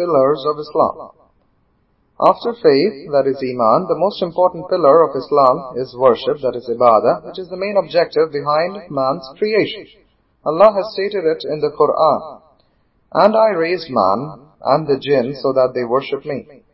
pillars of Islam. After faith, that is Iman, the most important pillar of Islam is worship, that is Ibadah, which is the main objective behind man's creation. Allah has stated it in the Quran. And I raised man and the jinn so that they worship me.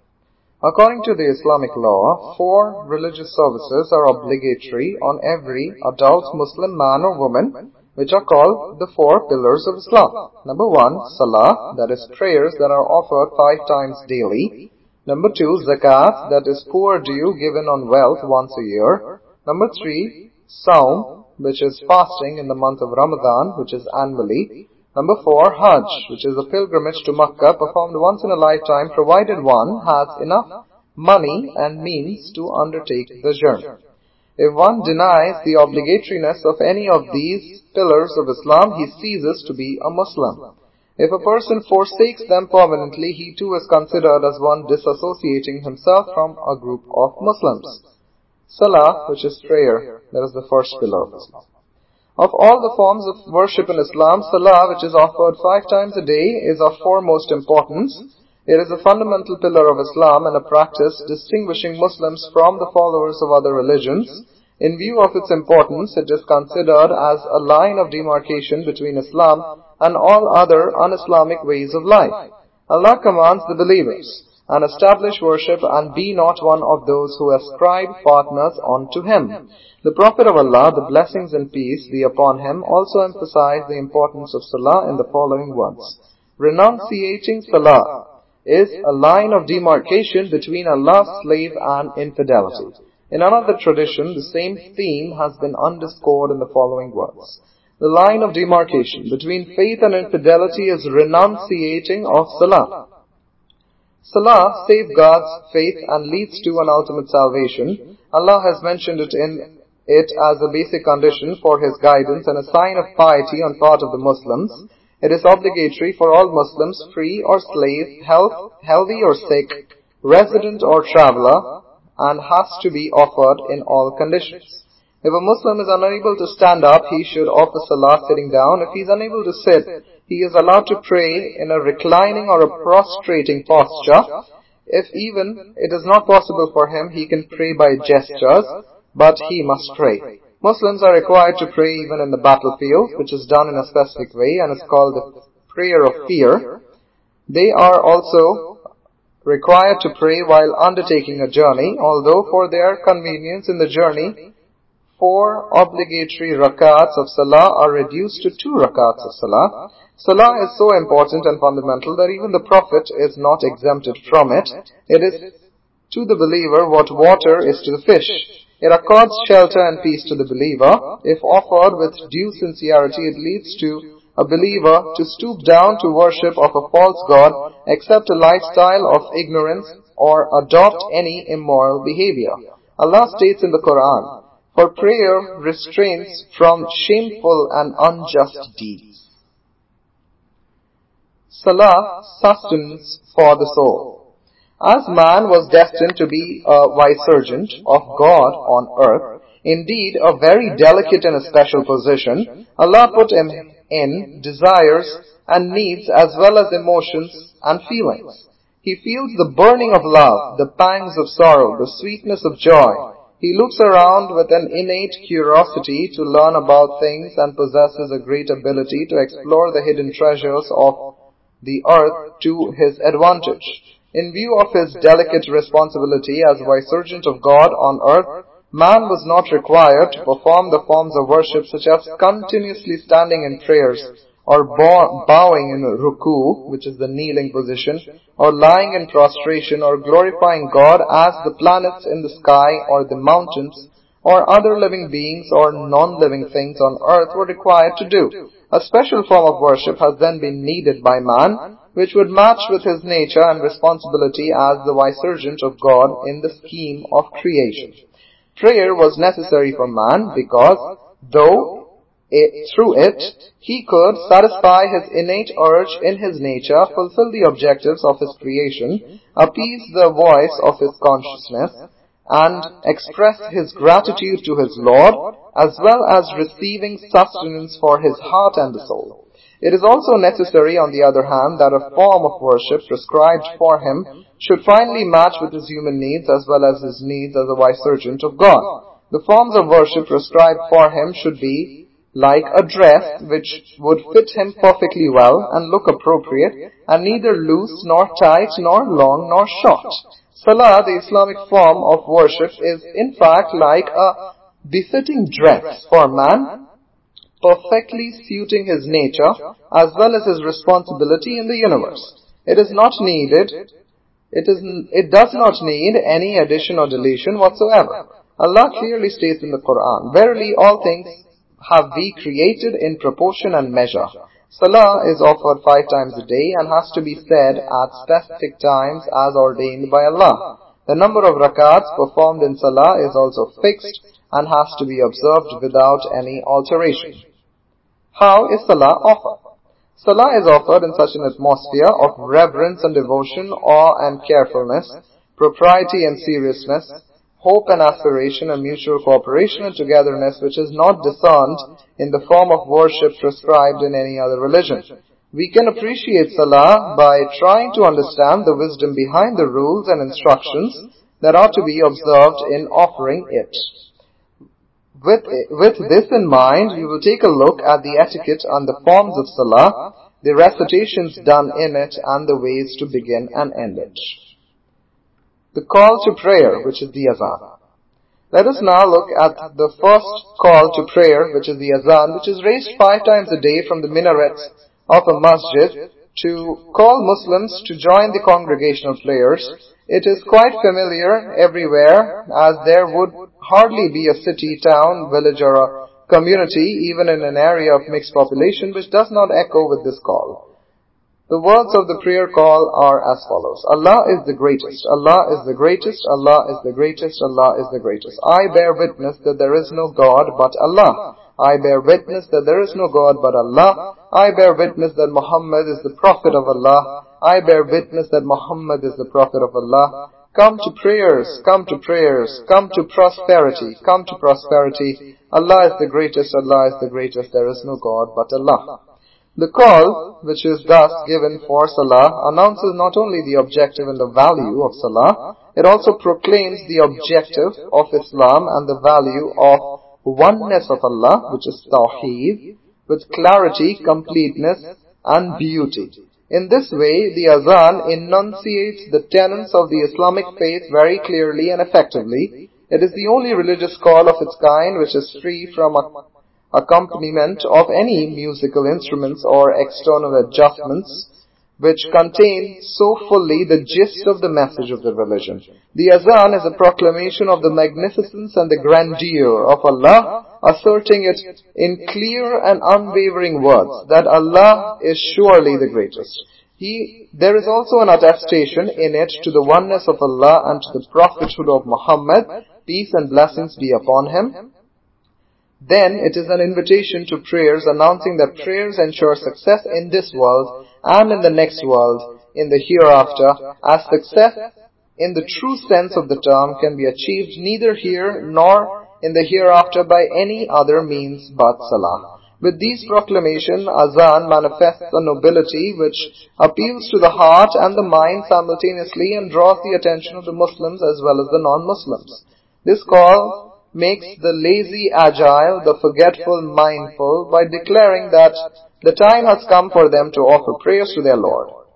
According to the Islamic law, four religious services are obligatory on every adult Muslim man or woman, which are called the four pillars of Islam. Number one, Salah, that is prayers that are offered five times daily. Number two, zakat, that is poor due given on wealth once a year. Number three, saum, which is fasting in the month of Ramadan, which is annually. Number four, Hajj, which is a pilgrimage to Makkah performed once in a lifetime provided one has enough money and means to undertake the journey. If one denies the obligatoriness of any of these pillars of Islam, he ceases to be a Muslim. If a person forsakes them permanently, he too is considered as one disassociating himself from a group of Muslims. Salah, which is prayer, that is the first pillar of Islam. Of all the forms of worship in Islam, Salah, which is offered five times a day, is of foremost importance. It is a fundamental pillar of Islam and a practice distinguishing Muslims from the followers of other religions. In view of its importance, it is considered as a line of demarcation between Islam and all other un-Islamic ways of life. Allah commands the believers, and establish worship and be not one of those who ascribe partners unto Him. The Prophet of Allah, the blessings and peace be upon him, also emphasized the importance of Salah in the following words. Renunciating Salah is a line of demarcation between Allah's slave and infidelity. In another tradition, the same theme has been underscored in the following words. The line of demarcation between faith and infidelity is renunciating of Salah. Salah safeguards faith and leads to an ultimate salvation. Allah has mentioned it in it as a basic condition for his guidance and a sign of piety on part of the Muslims. It is obligatory for all Muslims, free or slave, health, healthy or sick, resident or traveler, and has to be offered in all conditions. If a Muslim is unable to stand up, he should offer salah sitting down. If he is unable to sit, he is allowed to pray in a reclining or a prostrating posture. If even it is not possible for him, he can pray by gestures, but he must pray. Muslims are required to pray even in the battlefield, which is done in a specific way and is called the prayer of fear. They are also required to pray while undertaking a journey, although for their convenience in the journey, four obligatory rakats of salah are reduced to two rakats of salah. Salah is so important and fundamental that even the Prophet is not exempted from it. It is to the believer what water is to the fish. It accords shelter and peace to the believer. If offered with due sincerity, it leads to a believer to stoop down to worship of a false god, accept a lifestyle of ignorance, or adopt any immoral behavior. Allah states in the Quran, for prayer restrains from shameful and unjust deeds. Salah sustenance for the soul. As man was destined to be a vicegerent of God on earth, indeed a very delicate and a special position, Allah put him in desires and needs as well as emotions and feelings. He feels the burning of love, the pangs of sorrow, the sweetness of joy, he looks around with an innate curiosity to learn about things and possesses a great ability to explore the hidden treasures of the earth to his advantage. In view of his delicate responsibility as vicegerent of God on earth, man was not required to perform the forms of worship such as continuously standing in prayers, or bowing in ruku, which is the kneeling position, or lying in prostration, or glorifying God as the planets in the sky, or the mountains, or other living beings or non-living things on earth were required to do. A special form of worship has then been needed by man, which would match with his nature and responsibility as the vicegerent of God in the scheme of creation. Prayer was necessary for man because, though it, through it, he could satisfy his innate urge in his nature, fulfill the objectives of his creation, appease the voice of his consciousness, and express his gratitude to his Lord, as well as receiving sustenance for his heart and the soul. It is also necessary, on the other hand, that a form of worship prescribed for him should finally match with his human needs as well as his needs as a vicegerent of God. The forms of worship prescribed for him should be like a dress which would fit him perfectly well and look appropriate and neither loose nor tight nor long nor short. Salah, the Islamic form of worship, is in fact like a befitting dress for man perfectly suiting his nature as well as his responsibility in the universe. It is not needed, it, is, it does not need any addition or deletion whatsoever. Allah clearly states in the Quran, Verily all things have we created in proportion and measure. Salah is offered five times a day and has to be said at specific times as ordained by Allah. The number of rakats performed in Salah is also fixed and has to be observed without any alteration. How is Salah offered? Salah is offered in such an atmosphere of reverence and devotion, awe and carefulness, propriety and seriousness, hope and aspiration and mutual cooperation and togetherness which is not discerned in the form of worship prescribed in any other religion. We can appreciate Salah by trying to understand the wisdom behind the rules and instructions that are to be observed in offering it. With, with this in mind, we will take a look at the etiquette and the forms of Salah, the recitations done in it, and the ways to begin and end it. The call to prayer, which is the Azan. Let us now look at the first call to prayer, which is the Azan, which is raised five times a day from the minarets of a masjid to call Muslims to join the congregational prayers it is quite familiar everywhere as there would hardly be a city, town, village or a community, even in an area of mixed population, which does not echo with this call. The words of the prayer call are as follows. Allah is the greatest. Allah is the greatest. Allah is the greatest. Allah is the greatest. I bear witness that there is no God but Allah. I bear witness that there is no God but Allah. I bear witness that Muhammad is the Prophet of Allah. I bear witness that Muhammad is the Prophet of Allah. Come to prayers, come to prayers, come to prosperity, come to prosperity. Allah is the greatest, Allah is the greatest, there is no God but Allah. The call, which is thus given for Salah, announces not only the objective and the value of Salah, it also proclaims the objective of Islam and the value of oneness of Allah, which is Tawheed, with clarity, completeness, and beauty. In this way, the Azan enunciates the tenets of the Islamic faith very clearly and effectively. It is the only religious call of its kind which is free from accompaniment of any musical instruments or external adjustments which contain so fully the gist of the message of the religion. The Azan is a proclamation of the magnificence and the grandeur of Allah, asserting it in clear and unwavering words that Allah is surely the greatest. He, there is also an attestation in it to the oneness of Allah and to the prophethood of Muhammad, peace and blessings be upon him. Then it is an invitation to prayers announcing that prayers ensure success in this world and in the next world, in the hereafter, as success in the true sense of the term can be achieved neither here nor in the hereafter by any other means but salah. With these proclamation, azan manifests a nobility which appeals to the heart and the mind simultaneously and draws the attention of the Muslims as well as the non-Muslims. This call makes the lazy agile, the forgetful mindful by declaring that the time has come for them to offer prayers to their Lord.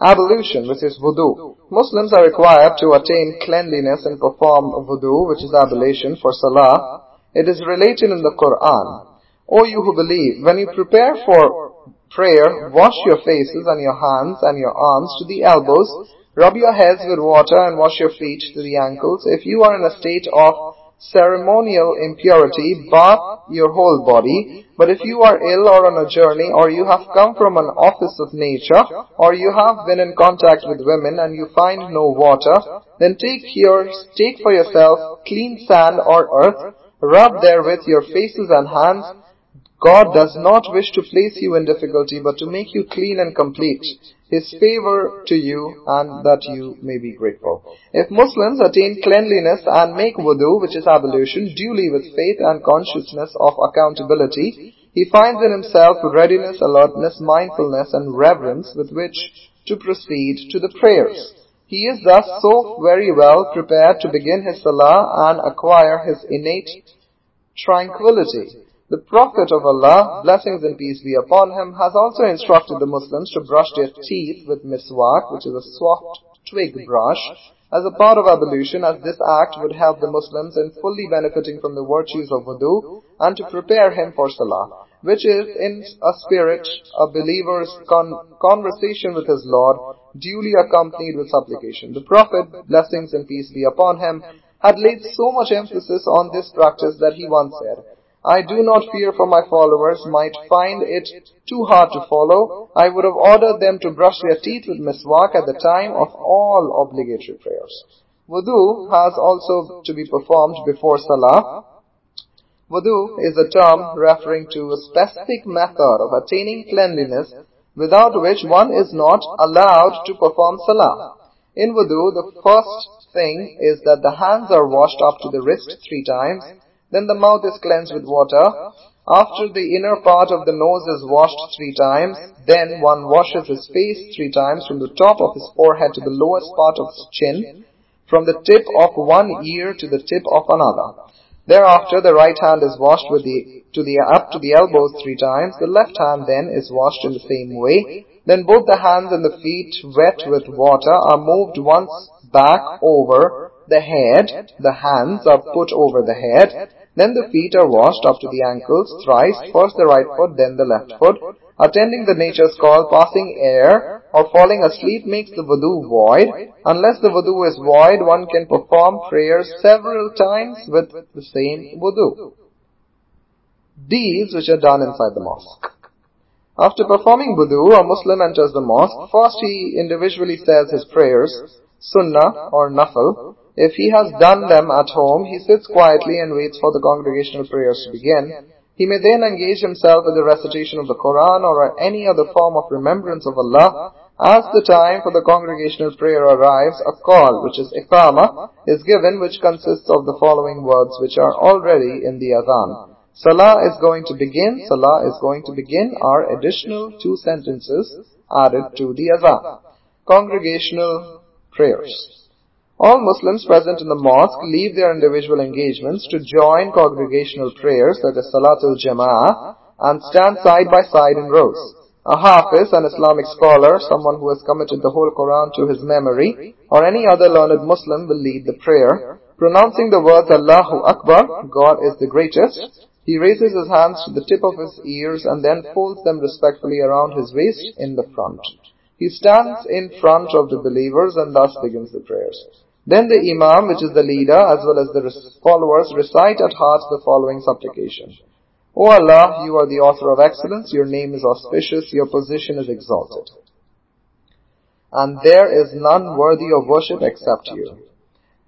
Ablution, which is wudu. Muslims are required to attain cleanliness and perform wudu, which is ablution for salah. It is related in the Quran. O you who believe, when you prepare for prayer, wash your faces and your hands and your arms to the elbows, rub your heads with water and wash your feet to the ankles. If you are in a state of ceremonial impurity bath your whole body. But if you are ill or on a journey, or you have come from an office of nature, or you have been in contact with women and you find no water, then take your, take for yourself clean sand or earth, rub therewith your faces and hands, God does not wish to place you in difficulty, but to make you clean and complete. His favor to you and that you may be grateful. If Muslims attain cleanliness and make wudu, which is ablution, duly with faith and consciousness of accountability, he finds in himself readiness, alertness, mindfulness, and reverence with which to proceed to the prayers. He is thus so very well prepared to begin his salah and acquire his innate tranquility. The Prophet of Allah, blessings and peace be upon him, has also instructed the Muslims to brush their teeth with miswak, which is a soft twig brush, as a part of ablution as this act would help the Muslims in fully benefiting from the virtues of wudu and to prepare him for salah, which is in a spirit a believer's con- conversation with his Lord, duly accompanied with supplication. The Prophet, blessings and peace be upon him, had laid so much emphasis on this practice that he once said, I do not fear for my followers might find it too hard to follow. I would have ordered them to brush their teeth with miswak at the time of all obligatory prayers. Wudu has also to be performed before salah. Wudu is a term referring to a specific method of attaining cleanliness without which one is not allowed to perform salah. In wudu, the first thing is that the hands are washed up to the wrist three times, then the mouth is cleansed with water. After the inner part of the nose is washed three times, then one washes his face three times from the top of his forehead to the lowest part of his chin, from the tip of one ear to the tip of another. Thereafter, the right hand is washed with the, to the, up to the elbows three times. The left hand then is washed in the same way. Then both the hands and the feet wet with water are moved once back over the head. The hands are put over the head. Then the feet are washed up to the ankles thrice, first the right foot, then the left foot. Attending the nature's call, passing air, or falling asleep makes the wudu void. Unless the wudu is void, one can perform prayers several times with the same wudu. Deeds which are done inside the mosque. After performing wudu, a Muslim enters the mosque. First he individually says his prayers, sunnah or nafal, if he has done them at home, he sits quietly and waits for the congregational prayers to begin. He may then engage himself in the recitation of the Quran or any other form of remembrance of Allah. As the time for the congregational prayer arrives, a call, which is iqama, is given which consists of the following words which are already in the adhan. Salah is going to begin, Salah is going to begin are additional two sentences added to the adhan. Congregational prayers. All Muslims present in the mosque leave their individual engagements to join congregational prayers, that is Salatul Jama'ah, and stand side by side in rows. A Hafiz, an Islamic scholar, someone who has committed the whole Quran to his memory, or any other learned Muslim will lead the prayer. Pronouncing the words Allahu Akbar, God is the greatest, he raises his hands to the tip of his ears and then folds them respectfully around his waist in the front. He stands in front of the believers and thus begins the prayers. Then the Imam, which is the leader, as well as the followers, recite at heart the following supplication. O Allah, you are the author of excellence, your name is auspicious, your position is exalted. And there is none worthy of worship except you.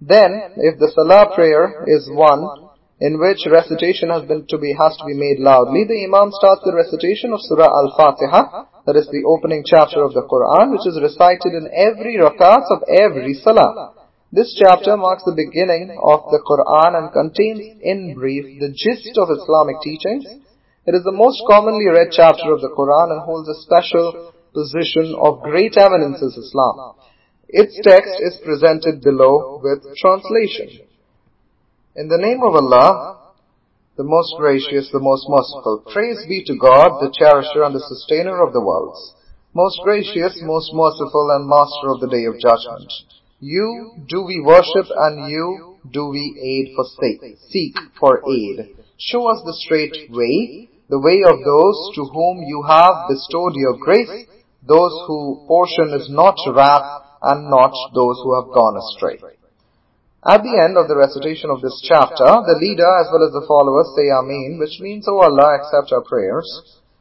Then, if the Salah prayer is one in which recitation has been to be has to be made loudly, the Imam starts the recitation of Surah Al-Fatiha, that is the opening chapter of the Quran, which is recited in every rakat of every Salah. This chapter marks the beginning of the Quran and contains in brief the gist of Islamic teachings. It is the most commonly read chapter of the Quran and holds a special position of great eminence in Islam. Its text is presented below with translation. In the name of Allah, the most gracious, the most merciful. Praise be to God, the cherisher and the sustainer of the worlds. Most gracious, most merciful and master of the day of judgment. You do we worship and you do we aid for sake, seek for aid. Show us the straight way, the way of those to whom you have bestowed your grace, those whose portion is not wrath and not those who have gone astray. At the end of the recitation of this chapter, the leader as well as the followers say Ameen, which means, O Allah, accept our prayers.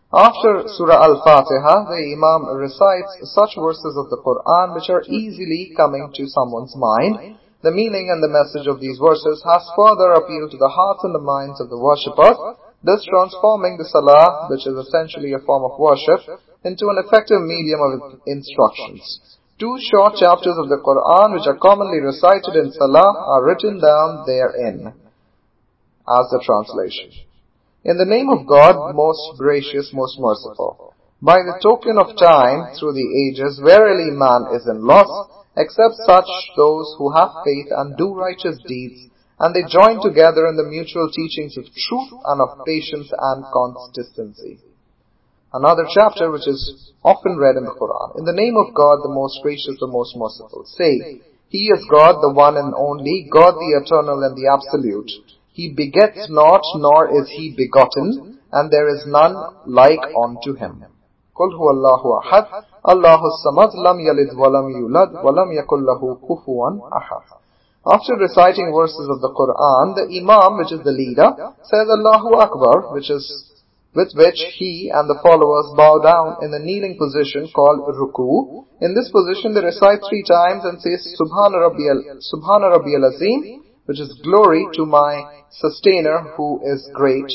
After Surah Al-Fatiha, the Imam recites such verses of the Quran which are easily coming to someone's mind. The meaning and the message of these verses has further appealed to the hearts and the minds of the worshippers, thus transforming the Salah, which is essentially a form of worship, into an effective medium of instructions. Two short chapters of the Quran which are commonly recited in Salah are written down therein as the translation. In the name of God, most gracious, most merciful. By the token of time through the ages, verily man is in loss, except such those who have faith and do righteous deeds, and they join together in the mutual teachings of truth and of patience and consistency. Another chapter which is often read in the Quran. In the name of God, the most gracious, the most merciful. Say, He is God, the one and only, God the eternal and the absolute. He begets not, nor is He begotten, and there is none like unto Him. قل هو الله أحد الله الصمد لم يلد ولم يولد ولم يكن له كفوا أحد After reciting verses of the Quran, the Imam, which is the leader, says Allahu Akbar, which is with which he and the followers bow down in the kneeling position called ruku. In this position they recite three times and say Subhana Rabbiyal, Subhana Rabbiyal Azim, which is glory to my sustainer who is great.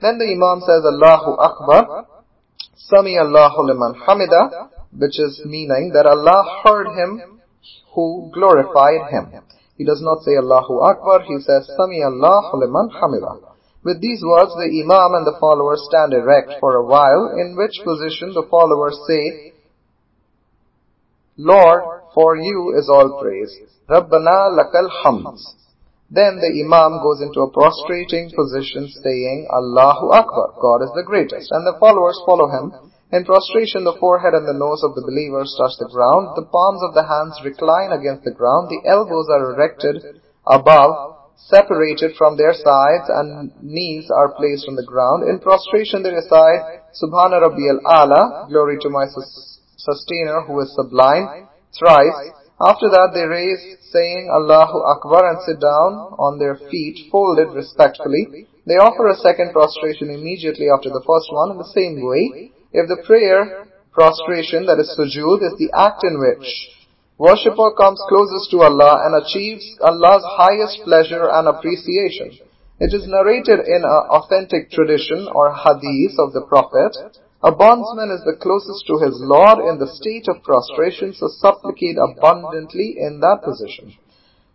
Then the Imam says Allahu Akbar, Sami Allahu liman hamida, which is meaning that Allah heard him who glorified him. He does not say Allahu Akbar, he says Sami Allahu liman hamida. With these words, the Imam and the followers stand erect for a while, in which position the followers say, Lord, for you is all praise. Rabbana lakal hamd. Then the Imam goes into a prostrating position saying, Allahu Akbar, God is the greatest. And the followers follow him. In prostration, the forehead and the nose of the believers touch the ground. The palms of the hands recline against the ground. The elbows are erected above, separated from their sides, and knees are placed on the ground. In prostration, they recite, Subhana Rabbi al-Ala, glory to my sustainer who is sublime, thrice. After that they raise saying Allahu Akbar and sit down on their feet folded respectfully. They offer a second prostration immediately after the first one in the same way. If the prayer prostration, that is sujood, is the act in which worshipper comes closest to Allah and achieves Allah's highest pleasure and appreciation. It is narrated in an authentic tradition or hadith of the Prophet a bondsman is the closest to his Lord in the state of prostration, so supplicate abundantly in that position.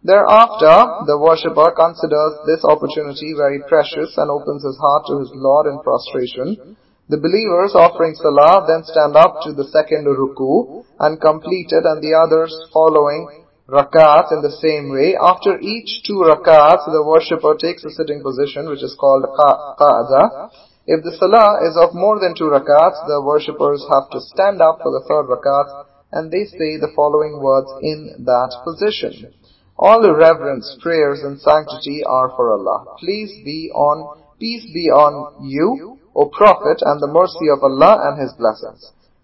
Thereafter, the worshipper considers this opportunity very precious and opens his heart to his Lord in prostration. The believers offering salah then stand up to the second ruku and complete it and the others following rakat in the same way. After each two rakats, the worshipper takes a sitting position which is called qa'ada if the salah is of more than two rakats, the worshippers have to stand up for the third rakat and they say the following words in that position. All reverence, prayers and sanctity are for Allah. Please be on, peace be on you, O Prophet, and the mercy of Allah and His blessings.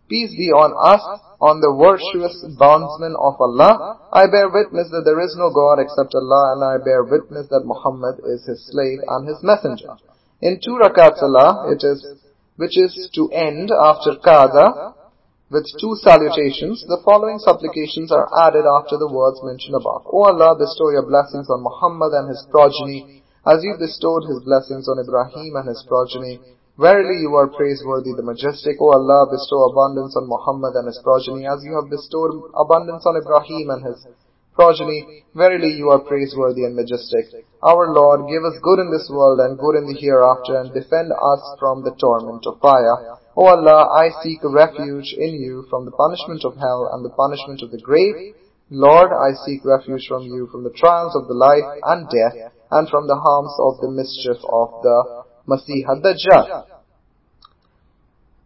Peace be on us, on the virtuous bondsmen of Allah. I bear witness that there is no God except Allah, and I bear witness that Muhammad is His slave and His messenger. In two rakat salah, it is, which is to end after qada, with two salutations, the following supplications are added after the words mentioned above. O Allah, bestow your blessings on Muhammad and his progeny, as you bestowed his blessings on Ibrahim and his progeny. Verily you are praiseworthy, the majestic. O Allah, bestow abundance on Muhammad and his progeny, as you have bestowed abundance on Ibrahim and his progeny, verily you are praiseworthy and majestic. Our Lord, give us good in this world and good in the hereafter and defend us from the torment of fire. O Allah, I seek refuge in you from the punishment of hell and the punishment of the grave. Lord, I seek refuge from you from the trials of the life and death and from the harms of the mischief of the Masih ad-Dajjal.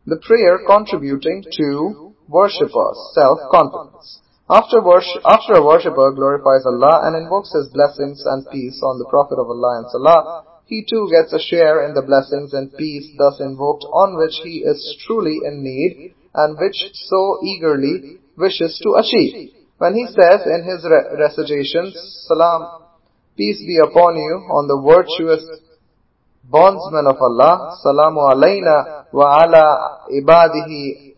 The prayer contributing to worshippers' self-confidence. After, worship, after a worshipper glorifies Allah and invokes His blessings and peace on the Prophet of Allah and Salah, he too gets a share in the blessings and peace thus invoked on which he is truly in need and which so eagerly wishes to achieve. When he says in his re- recitation, Salam, peace be upon you, on the virtuous bondsman of Allah, Salamu alayna wa ala ibadihi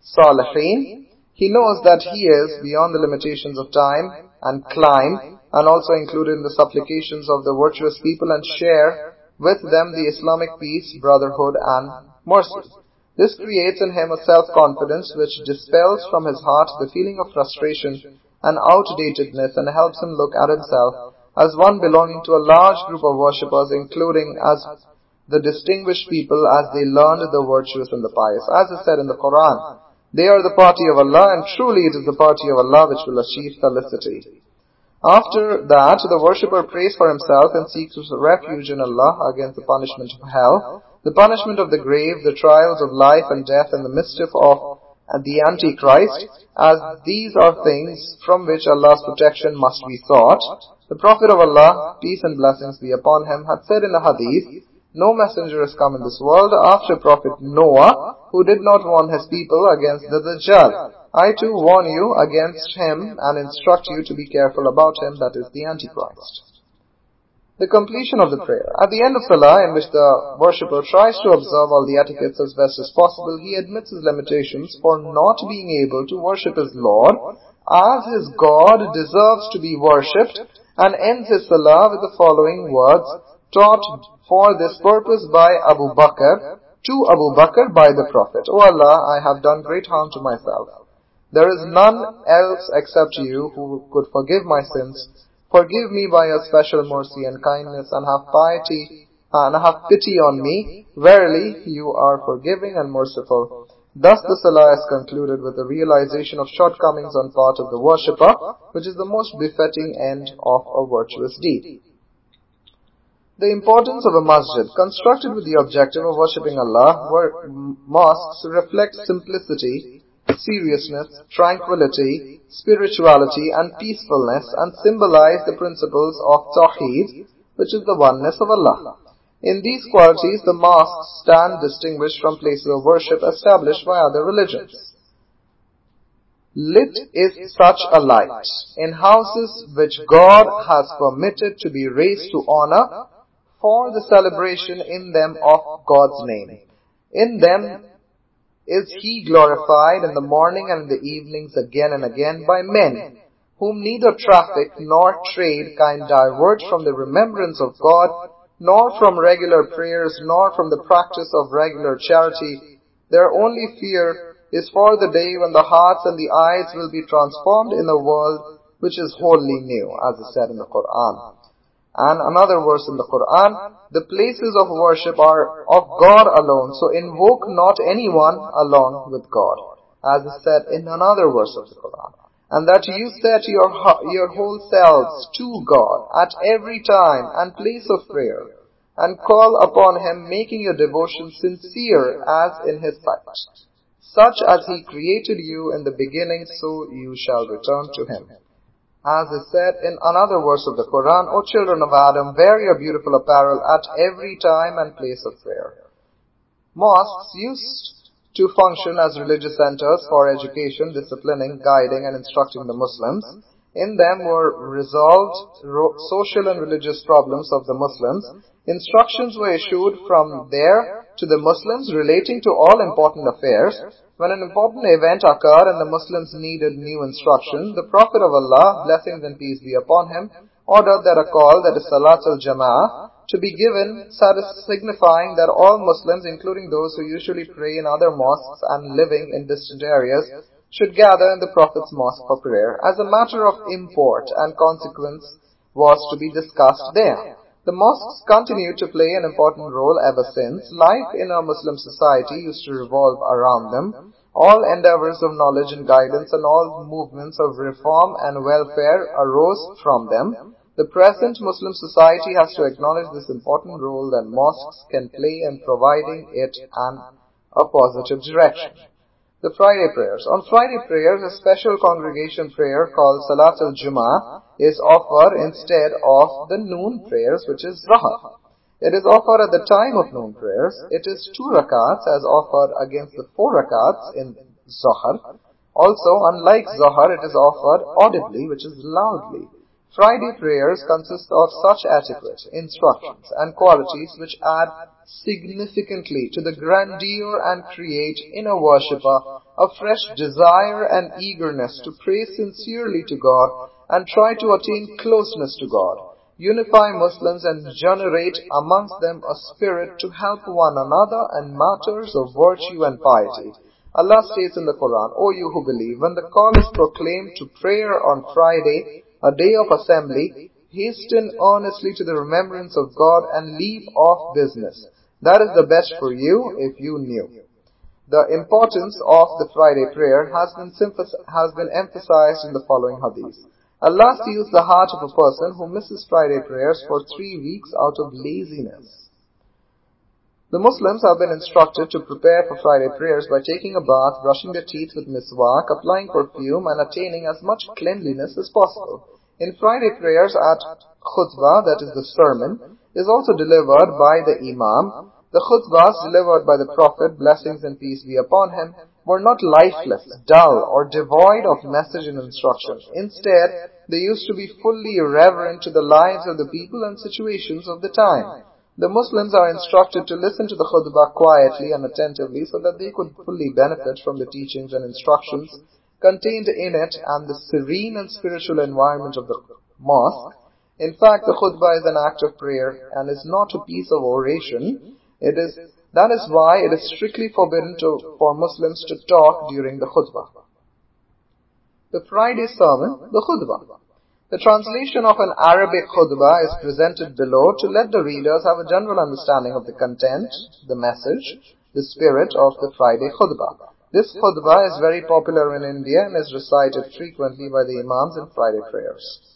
salihin, he knows that he is beyond the limitations of time and clime and also included in the supplications of the virtuous people and share with them the Islamic peace, brotherhood and mercy. This creates in him a self-confidence which dispels from his heart the feeling of frustration and outdatedness and helps him look at himself as one belonging to a large group of worshippers including as the distinguished people as they learned the virtuous and the pious. As is said in the Quran, they are the party of Allah and truly it is the party of Allah which will achieve felicity. After that, the worshipper prays for himself and seeks refuge in Allah against the punishment of hell, the punishment of the grave, the trials of life and death, and the mischief of the Antichrist, as these are things from which Allah's protection must be sought. The Prophet of Allah, peace and blessings be upon him, had said in the Hadith, no messenger has come in this world after Prophet Noah, who did not warn his people against the Dajjal. I too warn you against him and instruct you to be careful about him, that is the Antichrist. The completion of the prayer. At the end of Salah, in which the worshipper tries to observe all the etiquettes as best as possible, he admits his limitations for not being able to worship his Lord as his God deserves to be worshipped and ends his Salah with the following words, taught for this purpose by Abu Bakr, to Abu Bakr by the Prophet. O Allah, I have done great harm to myself. There is none else except you who could forgive my sins Forgive me by your special mercy and kindness and have piety and have pity on me. Verily, you are forgiving and merciful. Thus the salah is concluded with the realization of shortcomings on part of the worshipper, which is the most befitting end of a virtuous deed. The importance of a masjid, constructed with the objective of worshipping Allah, where mosques reflect simplicity, seriousness, tranquility, spirituality, and peacefulness and symbolize the principles of Tawheed, which is the oneness of Allah. In these qualities, the mosques stand distinguished from places of worship established by other religions. Lit is such a light in houses which God has permitted to be raised to honor for the celebration in them of God's name. In them is he glorified in the morning and in the evenings again and again by men, whom neither traffic nor trade can divert from the remembrance of God, nor from regular prayers, nor from the practice of regular charity. Their only fear is for the day when the hearts and the eyes will be transformed in a world which is wholly new, as is said in the Quran. And another verse in the Quran, the places of worship are of God alone, so invoke not anyone along with God. As is said in another verse of the Quran. And that you set your, your whole selves to God at every time and place of prayer, and call upon Him making your devotion sincere as in His sight. Such as He created you in the beginning, so you shall return to Him. As is said in another verse of the Quran, O children of Adam, wear your beautiful apparel at every time and place of prayer. Mosques used to function as religious centers for education, disciplining, guiding, and instructing the Muslims. In them were resolved social and religious problems of the Muslims. Instructions were issued from there to the Muslims relating to all important affairs. When an important event occurred and the Muslims needed new instruction, the Prophet of Allah, blessings and peace be upon him, ordered that a call, that is Salat al-Jama'ah, to be given, signifying that all Muslims, including those who usually pray in other mosques and living in distant areas, should gather in the Prophet's mosque for prayer, as a matter of import and consequence was to be discussed there. The mosques continued to play an important role ever since. Life in our Muslim society used to revolve around them. All endeavors of knowledge and guidance and all movements of reform and welfare arose from them. The present Muslim society has to acknowledge this important role that mosques can play in providing it an, a positive direction. The Friday prayers. On Friday prayers, a special congregation prayer called Salat al-Jum'ah is offered instead of the noon prayers, which is Zuhr. It is offered at the time of noon prayers. It is two rakats as offered against the four rakats in Zohar. Also, unlike Zohar, it is offered audibly, which is loudly. Friday prayers consist of such adequate instructions, and qualities which add significantly to the grandeur and create in a worshipper a fresh desire and eagerness to pray sincerely to God and try to attain closeness to God, unify Muslims and generate amongst them a spirit to help one another in matters of virtue and piety. Allah states in the Quran, O you who believe, when the call is proclaimed to prayer on Friday, a day of assembly, hasten earnestly to the remembrance of God and leave off business. That is the best for you if you knew. The importance of the Friday prayer has been, has been emphasized in the following hadith. Allah seals the heart of a person who misses Friday prayers for three weeks out of laziness. The Muslims have been instructed to prepare for Friday prayers by taking a bath, brushing their teeth with miswak, applying perfume, and attaining as much cleanliness as possible. In Friday prayers at khutbah, that is the sermon, is also delivered by the Imam. The khutbahs delivered by the Prophet, blessings and peace be upon him, were not lifeless, dull, or devoid of message and instruction. Instead, they used to be fully irreverent to the lives of the people and situations of the time. The Muslims are instructed to listen to the khutbah quietly and attentively so that they could fully benefit from the teachings and instructions contained in it and the serene and spiritual environment of the mosque. In fact, the khutbah is an act of prayer and is not a piece of oration. It is, that is why it is strictly forbidden to, for Muslims to talk during the khutbah. The Friday sermon, the khutbah. The translation of an Arabic khutbah is presented below to let the readers have a general understanding of the content, the message, the spirit of the Friday khutbah. This khutbah is very popular in India and is recited frequently by the Imams in Friday prayers.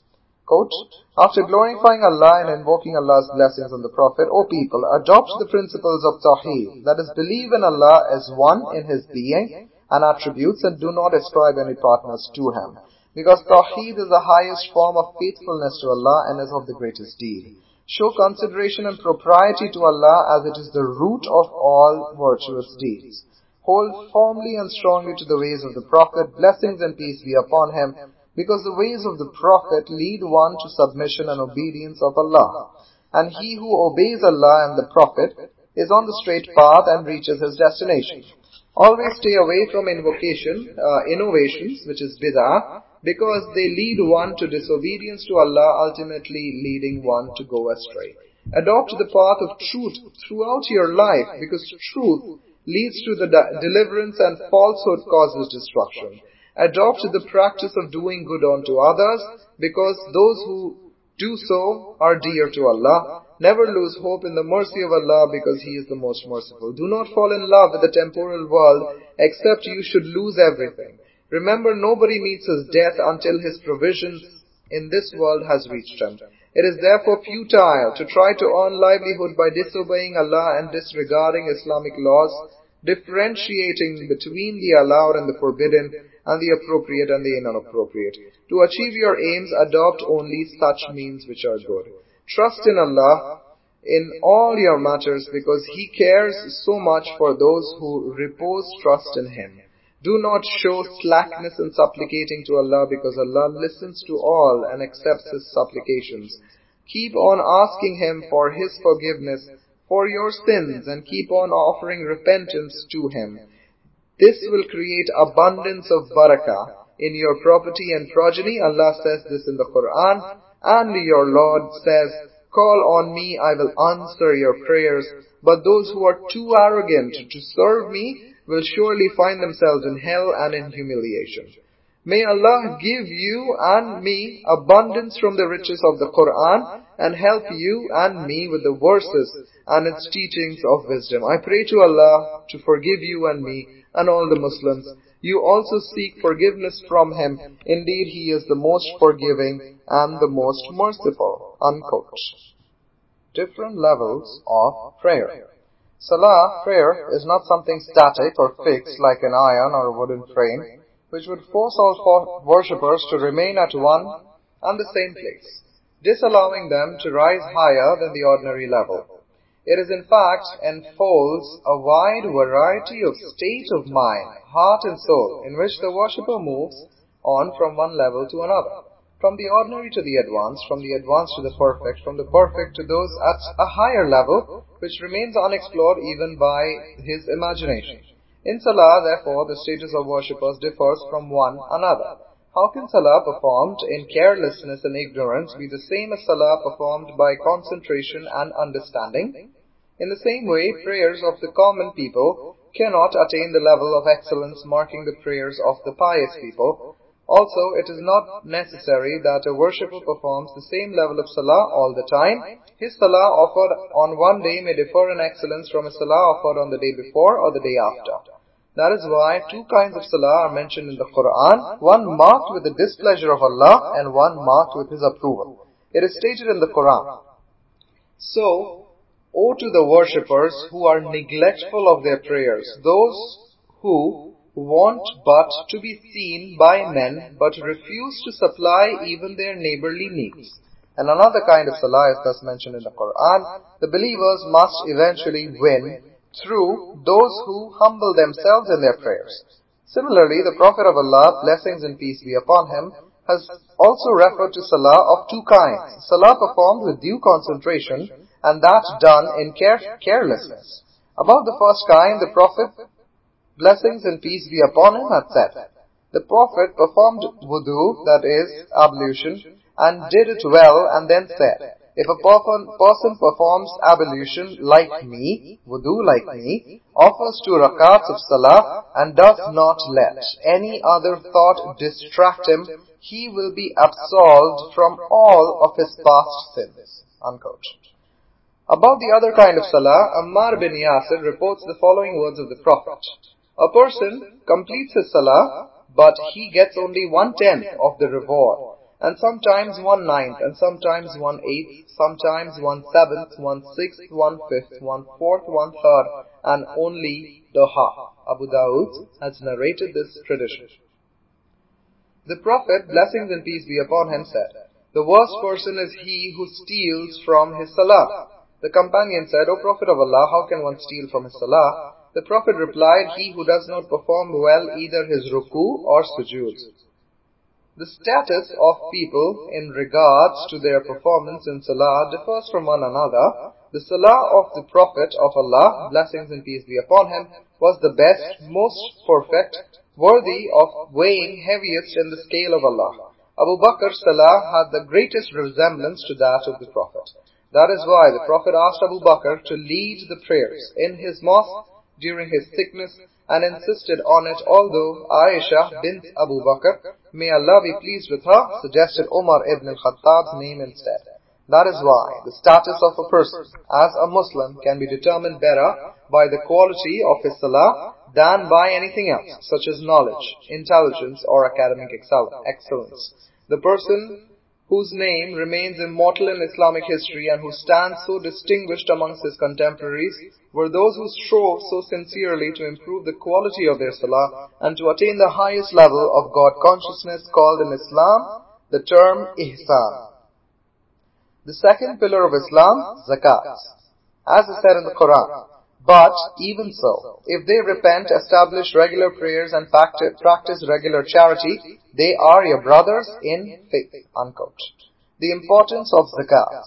Quote, After glorifying Allah and invoking Allah's blessings on the Prophet, O people, adopt the principles of Tawheed, that is, believe in Allah as one in His being and attributes and do not ascribe any partners to Him. Because Tawheed is the highest form of faithfulness to Allah and is of the greatest deed. Show consideration and propriety to Allah as it is the root of all virtuous deeds. Hold firmly and strongly to the ways of the Prophet, blessings and peace be upon him, because the ways of the Prophet lead one to submission and obedience of Allah. And he who obeys Allah and the Prophet is on the straight path and reaches his destination. Always stay away from invocation, uh, innovations, which is bid'ah, because they lead one to disobedience to Allah, ultimately leading one to go astray. Adopt the path of truth throughout your life because truth leads to the deliverance and falsehood causes destruction. Adopt the practice of doing good unto others because those who do so are dear to Allah. Never lose hope in the mercy of Allah because He is the most merciful. Do not fall in love with the temporal world except you should lose everything. Remember, nobody meets his death until his provisions in this world has reached him. It is therefore futile to try to earn livelihood by disobeying Allah and disregarding Islamic laws, differentiating between the allowed and the forbidden, and the appropriate and the inappropriate. To achieve your aims, adopt only such means which are good. Trust in Allah in all your matters because He cares so much for those who repose trust in Him. Do not show slackness in supplicating to Allah because Allah listens to all and accepts His supplications. Keep on asking Him for His forgiveness for your sins and keep on offering repentance to Him. This will create abundance of barakah in your property and progeny. Allah says this in the Quran. And your Lord says, Call on me, I will answer your prayers. But those who are too arrogant to serve me will surely find themselves in hell and in humiliation. May Allah give you and me abundance from the riches of the Quran and help you and me with the verses and its teachings of wisdom. I pray to Allah to forgive you and me and all the Muslims. You also seek forgiveness from Him. Indeed, He is the most forgiving and the most merciful. Unquote. Different levels of prayer. Salah, prayer, is not something static or fixed like an iron or a wooden frame, which would force all worshippers to remain at one and the same place, disallowing them to rise higher than the ordinary level. It is in fact enfolds a wide variety of state of mind, heart and soul, in which the worshipper moves on from one level to another. From the ordinary to the advanced, from the advanced to the perfect, from the perfect to those at a higher level, which remains unexplored even by his imagination. In Salah, therefore, the status of worshippers differs from one another. How can Salah performed in carelessness and ignorance be the same as Salah performed by concentration and understanding? In the same way, prayers of the common people cannot attain the level of excellence marking the prayers of the pious people, Also, it is not necessary that a worshipper performs the same level of salah all the time. His salah offered on one day may differ in excellence from a salah offered on the day before or the day after. That is why two kinds of salah are mentioned in the Quran, one marked with the displeasure of Allah and one marked with His approval. It is stated in the Quran. So, O to the worshippers who are neglectful of their prayers, those who want but to be seen by men, but refuse to supply even their neighborly needs. And another kind of salah is thus mentioned in the Quran. The believers must eventually win through those who humble themselves in their prayers. Similarly, the Prophet of Allah, blessings and peace be upon him, has also referred to salah of two kinds. Salah performed with due concentration and that done in care carelessness. About the first kind, the Prophet, blessings and peace be upon him, had said, The Prophet performed wudu, that is, ablution, and did it well and then said, if a person performs ablution like me, wudu like me, offers two rakats of salah and does not let any other thought distract him, he will be absolved from all of his past sins. Unquote. About the other kind of salah, Ammar bin Yasir reports the following words of the Prophet. A person completes his salah, but he gets only one-tenth of the reward and sometimes one ninth, and sometimes one eighth, sometimes one seventh, one sixth, one fifth, one fourth, one third, and only the half. Abu Dawud has narrated this tradition. The Prophet, blessings and peace be upon him, said, The worst person is he who steals from his salah. The companion said, O Prophet of Allah, how can one steal from his salah? The Prophet replied, He who does not perform well either his ruku or sujood. The status of people in regards to their performance in Salah differs from one another. The Salah of the Prophet of Allah, blessings and peace be upon him, was the best, most perfect, worthy of weighing heaviest in the scale of Allah. Abu Bakr's Salah had the greatest resemblance to that of the Prophet. That is why the Prophet asked Abu Bakr to lead the prayers in his mosque during his sickness and insisted on it although Aisha bint Abu Bakr, may Allah be pleased with her, suggested Umar ibn al-Khattab's name instead. That is why the status of a person as a Muslim can be determined better by the quality of his salah than by anything else, such as knowledge, intelligence, or academic excellence. The person whose name remains immortal in Islamic history and who stands so distinguished amongst his contemporaries were those who strove so sincerely to improve the quality of their salah and to attain the highest level of God consciousness called in Islam the term ihsan. The second pillar of Islam, zakat. As is said in the Quran, but even so, if they repent, establish regular prayers and practice regular charity, they are your brothers in faith. Unquote. The importance of zakat.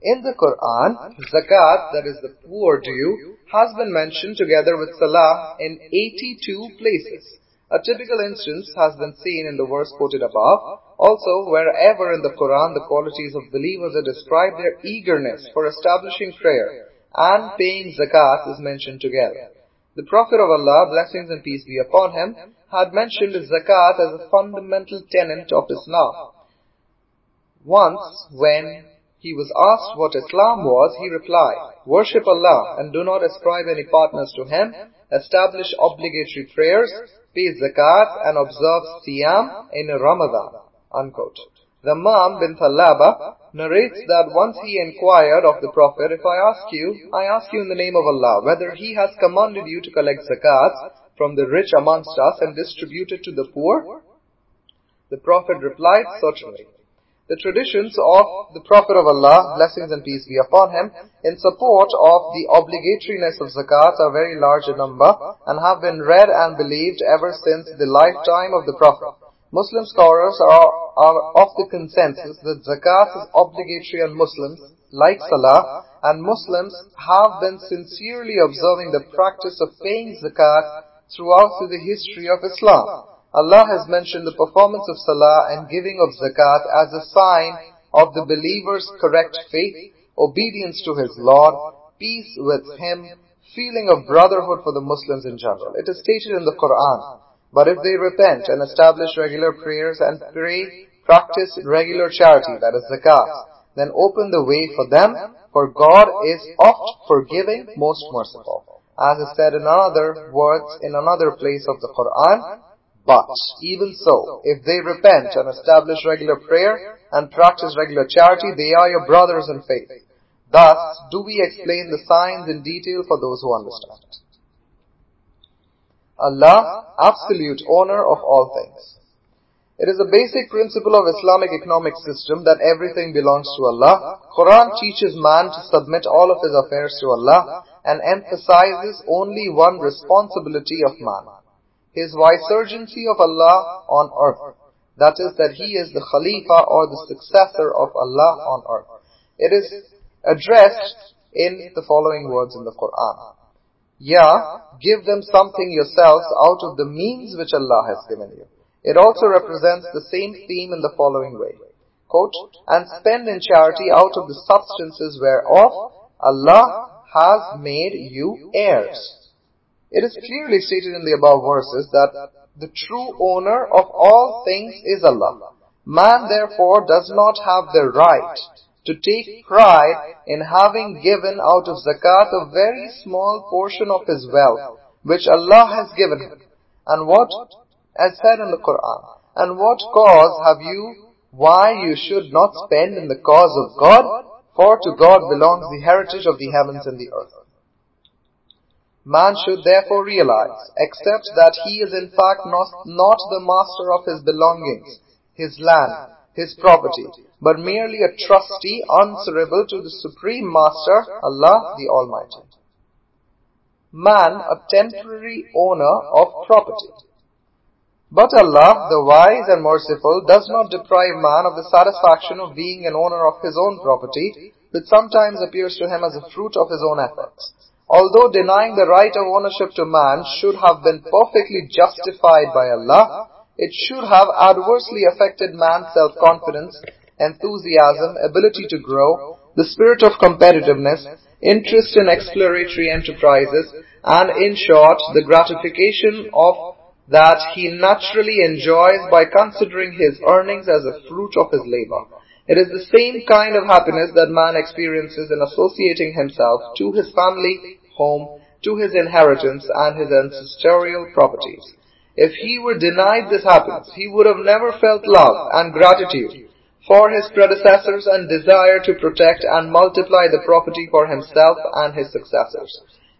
In the Quran, zakat, that is the poor due, has been mentioned together with salah in 82 places. A typical instance has been seen in the verse quoted above. Also, wherever in the Quran the qualities of believers are described, their eagerness for establishing prayer and paying zakat is mentioned together. The Prophet of Allah, blessings and peace be upon him, had mentioned zakat as a fundamental tenet of Islam. Once, when he was asked what Islam was, he replied, Worship Allah and do not ascribe any partners to Him, establish obligatory prayers, pay zakat and observe siyam in Ramadan. Unquote. Imam bin Thalaba narrates that once he inquired of the Prophet, If I ask you, I ask you in the name of Allah, whether He has commanded you to collect zakat from the rich amongst us and distribute it to the poor? The Prophet replied, Certainly. The traditions of the Prophet of Allah, blessings and peace be upon him, in support of the obligatoriness of zakat are very large in number and have been read and believed ever since the lifetime of the Prophet. Muslim scholars are, are of the consensus that zakat is obligatory on Muslims, like salah, and Muslims have been sincerely observing the practice of paying zakat throughout the history of Islam. Allah has mentioned the performance of salah and giving of zakat as a sign of the believer's correct faith, obedience to his Lord, peace with him, feeling of brotherhood for the Muslims in general. It is stated in the Quran, But if they repent and establish regular prayers and pray, practice regular charity, that is zakat, then open the way for them, for God is oft forgiving, most merciful. As is said in another words, in another place of the Quran, but even so, if they repent and establish regular prayer and practice regular charity, they are your brothers in faith. Thus, do we explain the signs in detail for those who understand. Allah, absolute owner of all things. It is a basic principle of Islamic economic system that everything belongs to Allah. Quran teaches man to submit all of his affairs to Allah and emphasizes only one responsibility of man. His vicegerency of Allah on earth. That is that he is the Khalifa or the successor of Allah on earth. It is addressed in the following words in the Quran. Yeah, give them something yourselves out of the means which Allah has given you. It also represents the same theme in the following way. Quote, and spend in charity out of the substances whereof Allah has made you heirs. It is clearly stated in the above verses that the true owner of all things is Allah. Man therefore does not have the right to take pride in having given out of zakat a very small portion of his wealth, which Allah has given him. And what as said in the Quran. And what cause have you why you should not spend in the cause of God? For to God belongs the heritage of the heavens and the earth. Man should therefore realize, accept that he is in fact not, not the master of his belongings, his land, his property, but merely a trustee answerable to the Supreme Master, Allah the Almighty. Man, a temporary owner of property. But Allah, the wise and merciful, does not deprive man of the satisfaction of being an owner of his own property, which sometimes appears to him as a fruit of his own efforts. Although denying the right of ownership to man should have been perfectly justified by Allah, it should have adversely affected man's self-confidence, enthusiasm, ability to grow, the spirit of competitiveness, interest in exploratory enterprises, and in short, the gratification of that he naturally enjoys by considering his earnings as a fruit of his labor. It is the same kind of happiness that man experiences in associating himself to his family, home, to his inheritance and his ancestral properties. If he were denied this happiness, he would have never felt love and gratitude for his predecessors and desire to protect and multiply the property for himself and his successors.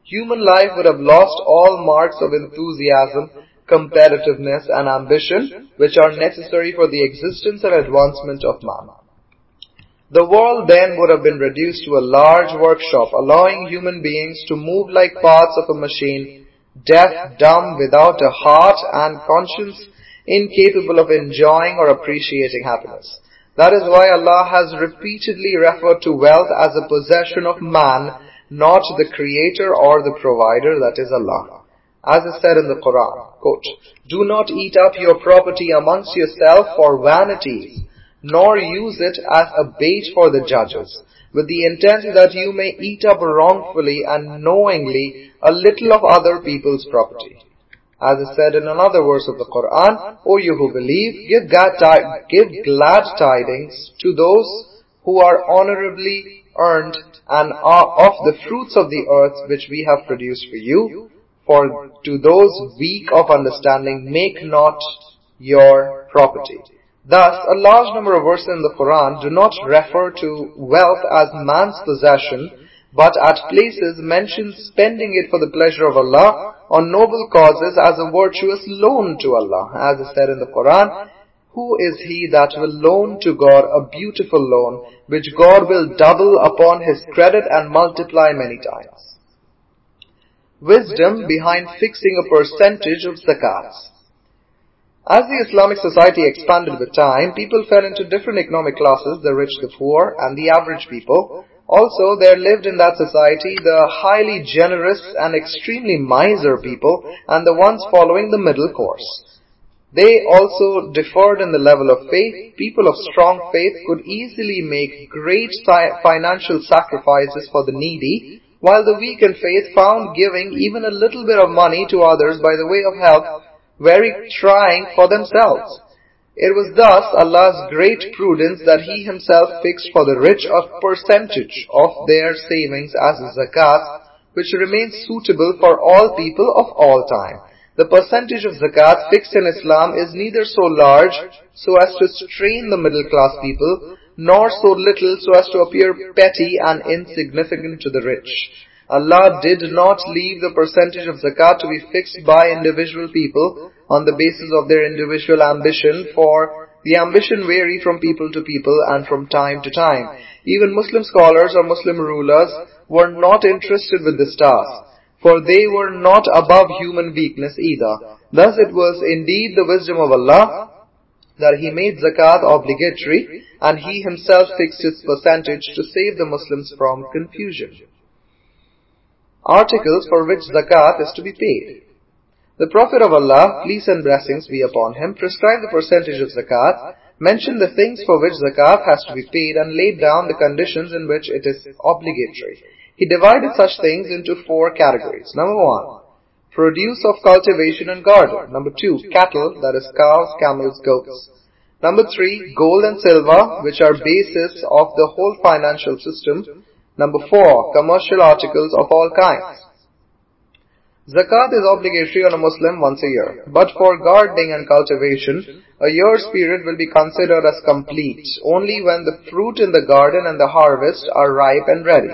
Human life would have lost all marks of enthusiasm competitiveness and ambition which are necessary for the existence and advancement of man. The world then would have been reduced to a large workshop, allowing human beings to move like parts of a machine, deaf, dumb, without a heart and conscience, incapable of enjoying or appreciating happiness. That is why Allah has repeatedly referred to wealth as a possession of man, not the creator or the provider, that is Allah. As is said in the Quran, quote, Do not eat up your property amongst yourself for vanities, nor use it as a bait for the judges, with the intent that you may eat up wrongfully and knowingly a little of other people's property. As is said in another verse of the Quran, O you who believe, give give glad tidings to those who are honorably earned and are of the fruits of the earth which we have produced for you, for to those weak of understanding, make not your property. Thus, a large number of verses in the Quran do not refer to wealth as man's possession, but at places mention spending it for the pleasure of Allah on noble causes as a virtuous loan to Allah. As is said in the Quran, who is he that will loan to God a beautiful loan, which God will double upon his credit and multiply many times? wisdom behind fixing a percentage of zakats. As the Islamic society expanded with time, people fell into different economic classes, the rich, the poor, and the average people. Also, there lived in that society the highly generous and extremely miser people, and the ones following the middle course. They also differed in the level of faith. People of strong faith could easily make great financial sacrifices for the needy, while the weak in faith found giving even a little bit of money to others by the way of help very trying for themselves. It was thus Allah's great prudence that He Himself fixed for the rich a percentage of their savings as zakat, which remains suitable for all people of all time. The percentage of zakat fixed in Islam is neither so large so as to strain the middle class people, nor so little so as to appear petty and insignificant to the rich. Allah did not leave the percentage of zakat to be fixed by individual people on the basis of their individual ambition for the ambition vary from people to people and from time to time. Even Muslim scholars or Muslim rulers were not interested with this task for they were not above human weakness either. Thus it was indeed the wisdom of Allah that He made zakat obligatory and He Himself fixed its percentage to save the Muslims from confusion. Articles for which zakat is to be paid. The Prophet of Allah, peace and blessings be upon him, prescribed the percentage of zakat, mentioned the things for which zakat has to be paid and laid down the conditions in which it is obligatory. He divided such things into four categories. Number one, produce of cultivation and garden. Number two, cattle, that is cows, camels, goats. Number three, gold and silver, which are basis of the whole financial system. Number four, commercial articles of all kinds. Zakat is obligatory on a Muslim once a year, but for gardening and cultivation, a year's period will be considered as complete only when the fruit in the garden and the harvest are ripe and ready.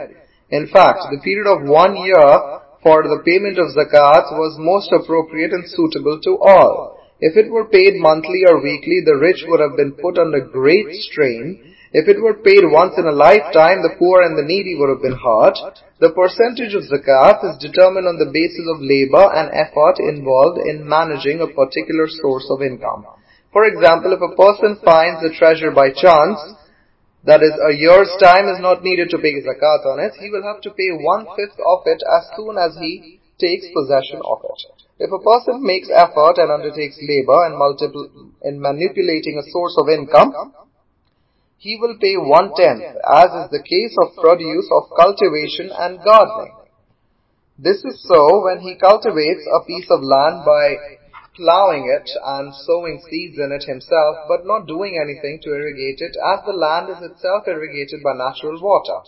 In fact, the period of one year for the payment of zakat was most appropriate and suitable to all. If it were paid monthly or weekly, the rich would have been put under great strain. If it were paid once in a lifetime, the poor and the needy would have been hurt. The percentage of zakat is determined on the basis of labor and effort involved in managing a particular source of income. For example, if a person finds a treasure by chance, that is, a year's time is not needed to pay zakat on it. He will have to pay one-fifth of it as soon as he takes possession of it. If a person makes effort and undertakes labor in, multiple, in manipulating a source of income, he will pay one-tenth, as is the case of produce of cultivation and gardening. This is so when he cultivates a piece of land by plowing it and sowing seeds in it himself, but not doing anything to irrigate it, as the land is itself irrigated by natural water.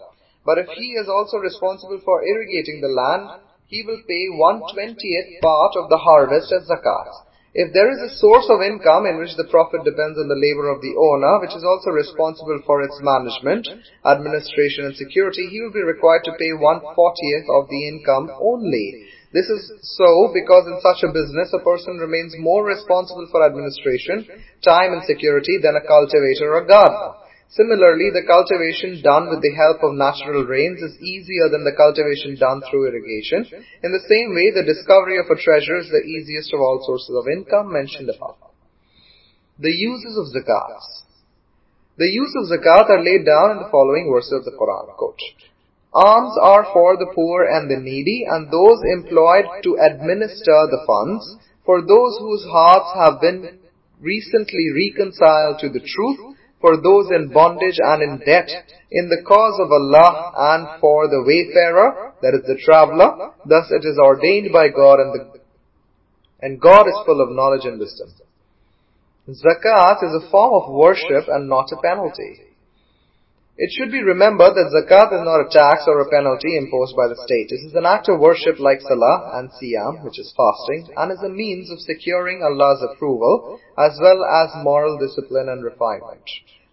But if he is also responsible for irrigating the land, he will pay one twentieth part of the harvest as zakat. If there is a source of income in which the profit depends on the labor of the owner, which is also responsible for its management, administration and security, he will be required to pay one fortieth of the income only. This is so because in such a business a person remains more responsible for administration, time and security than a cultivator or gardener. Similarly, the cultivation done with the help of natural rains is easier than the cultivation done through irrigation. In the same way, the discovery of a treasure is the easiest of all sources of income mentioned above. The uses of zakat. The use of zakat are laid down in the following verses of the Quran. Quote, Alms are for the poor and the needy and those employed to administer the funds, for those whose hearts have been recently reconciled to the truth, for those in bondage and in debt, in the cause of Allah and for the wayfarer, that is the traveler. Thus it is ordained by God and, the, and God is full of knowledge and wisdom. Zakat is a form of worship and not a penalty. It should be remembered that zakat is not a tax or a penalty imposed by the state. It is an act of worship like salah and siyam, which is fasting, and is a means of securing Allah's approval, as well as moral discipline and refinement.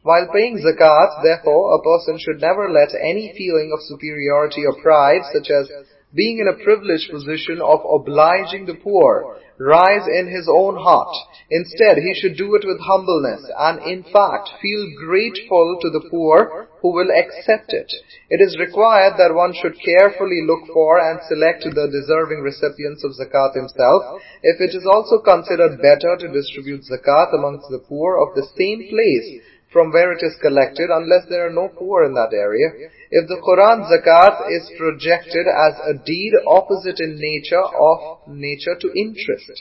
While paying zakat, therefore, a person should never let any feeling of superiority or pride, such as being in a privileged position of obliging the poor, rise in his own heart. Instead, he should do it with humbleness and in fact feel grateful to the poor who will accept it. It is required that one should carefully look for and select the deserving recipients of zakat himself, if it is also considered better to distribute zakat amongst the poor of the same place from where it is collected unless there are no poor in that area. If the Quran zakat is projected as a deed opposite in nature of nature to interest,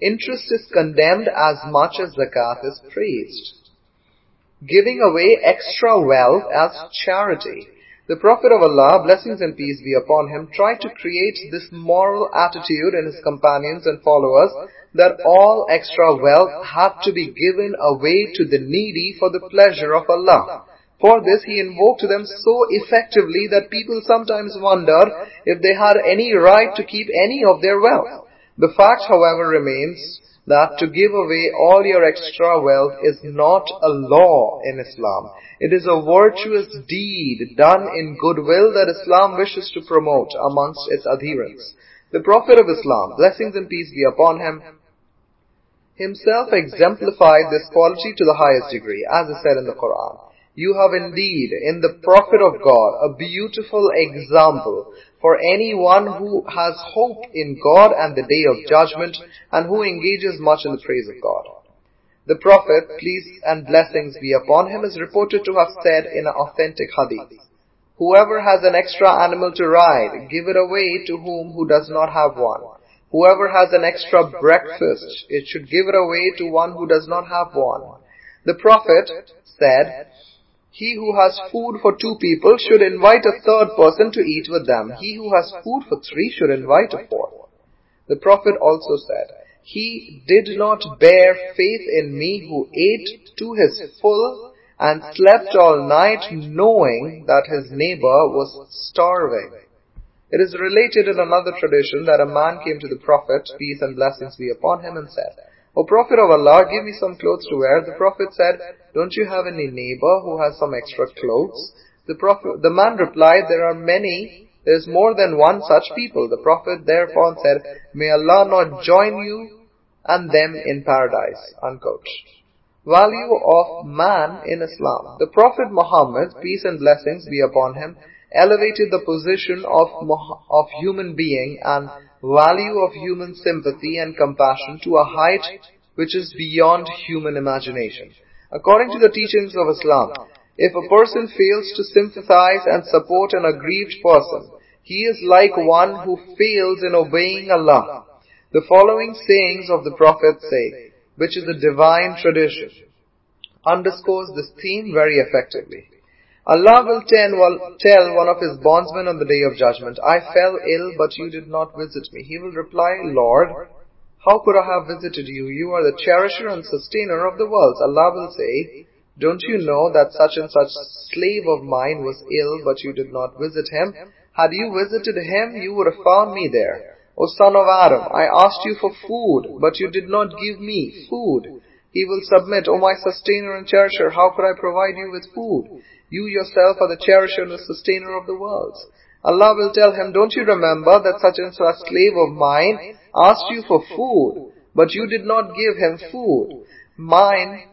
interest is condemned as much as zakat is praised. Giving away extra wealth as charity. The Prophet of Allah, blessings and peace be upon him, tried to create this moral attitude in his companions and followers that all extra wealth had to be given away to the needy for the pleasure of Allah. For this he invoked them so effectively that people sometimes wondered if they had any right to keep any of their wealth. The fact, however, remains that to give away all your extra wealth is not a law in Islam. It is a virtuous deed done in goodwill that Islam wishes to promote amongst its adherents. The Prophet of Islam, blessings and peace be upon him, himself exemplified this quality to the highest degree, as is said in the Quran. You have indeed in the Prophet of God a beautiful example for anyone who has hope in God and the day of judgment and who engages much in the praise of God. The Prophet, peace and blessings be upon him, is reported to have said in an authentic hadith, Whoever has an extra animal to ride, give it away to whom who does not have one. Whoever has an extra breakfast, it should give it away to one who does not have one. The Prophet said, he who has food for two people should invite a third person to eat with them. He who has food for three should invite a fourth. The Prophet also said, He did not bear faith in me who ate to his full and slept all night knowing that his neighbor was starving. It is related in another tradition that a man came to the Prophet, peace and blessings be upon him, and said, O Prophet of Allah, give me some clothes to wear. The Prophet said, Don't you have any neighbor who has some extra clothes? The Prophet, the man replied, There are many, there is more than one such people. The Prophet thereupon said, May Allah not join you and them in paradise. Unquote. Value of man in Islam. The Prophet Muhammad, peace and blessings be upon him, elevated the position of, of human being and value of human sympathy and compassion to a height which is beyond human imagination. According to the teachings of Islam, if a person fails to sympathize and support an aggrieved person, he is like one who fails in obeying Allah. The following sayings of the Prophet say, which is a divine tradition, underscores this theme very effectively. Allah will tell one of his bondsmen on the day of judgment, I fell ill, but you did not visit me. He will reply, Lord, how could I have visited you? You are the cherisher and sustainer of the worlds. Allah will say, don't you know that such and such slave of mine was ill, but you did not visit him? Had you visited him, you would have found me there. O son of Adam, I asked you for food, but you did not give me food. He will submit, O my sustainer and cherisher, how could I provide you with food? You yourself are the cherisher and the sustainer of the worlds. Allah will tell him, don't you remember that such and such slave of mine asked you for food, but you did not give him food. Mine,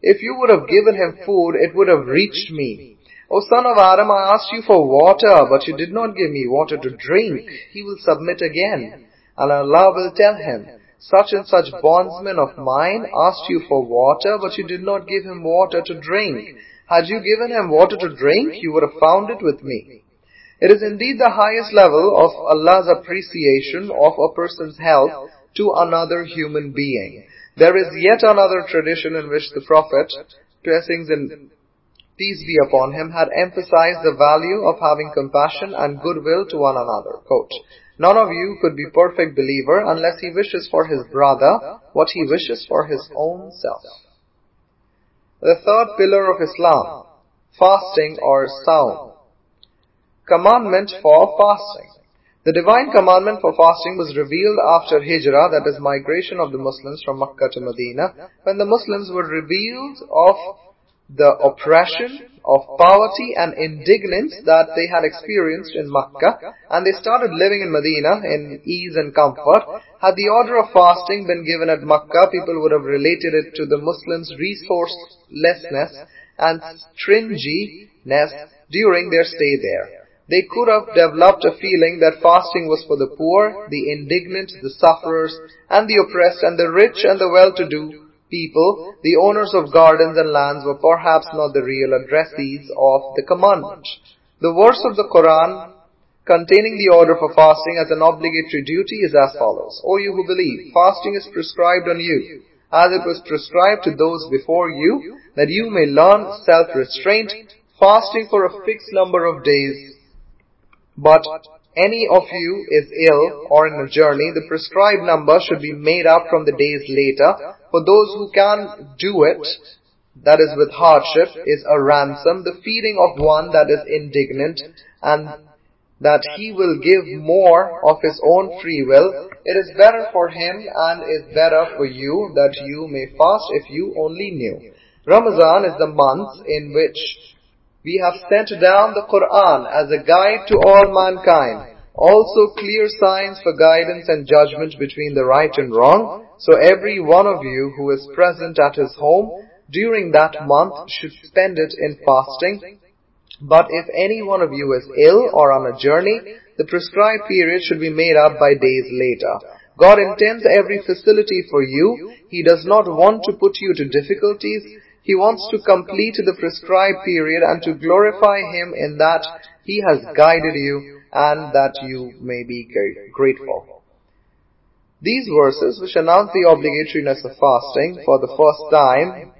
if you would have given him food, it would have reached me. O son of Adam, I asked you for water, but you did not give me water to drink. He will submit again. And Allah will tell him, such and such bondsman of mine asked you for water, but you did not give him water to drink. Had you given him water to drink, you would have found it with me. It is indeed the highest level of Allah's appreciation of a person's help to another human being. There is yet another tradition in which the Prophet, blessings and peace be upon him, had emphasized the value of having compassion and goodwill to one another. Quote, None of you could be perfect believer unless he wishes for his brother what he wishes for his own self. The third pillar of Islam, fasting or Saum. Commandment for fasting. The divine commandment for fasting was revealed after Hijrah, that is migration of the Muslims from Makkah to Medina, when the Muslims were revealed of the oppression of poverty and indignance that they had experienced in Makkah and they started living in Medina in ease and comfort. Had the order of fasting been given at Makkah, people would have related it to the Muslims' resourcelessness and stringiness during their stay there. They could have developed a feeling that fasting was for the poor, the indignant, the sufferers, and the oppressed, and the rich and the well-to-do, people, the owners of gardens and lands were perhaps not the real addressees of the commandment. The verse of the Quran containing the order for fasting as an obligatory duty is as follows. O you who believe, fasting is prescribed on you, as it was prescribed to those before you, that you may learn self-restraint, fasting for a fixed number of days. But any of you is ill or in a journey, the prescribed number should be made up from the days later. For those who can do it, that is with hardship, is a ransom, the feeding of one that is indignant, and that he will give more of his own free will. It is better for him and is better for you that you may fast if you only knew. Ramadan is the month in which we have sent down the Quran as a guide to all mankind. Also clear signs for guidance and judgment between the right and wrong. So every one of you who is present at his home during that month should spend it in fasting. But if any one of you is ill or on a journey, the prescribed period should be made up by days later. God intends every facility for you. He does not want to put you to difficulties. He wants to complete the prescribed period and to glorify Him in that He has guided you and that you may be grateful. These verses, which announce the obligatoriness of fasting for the first time,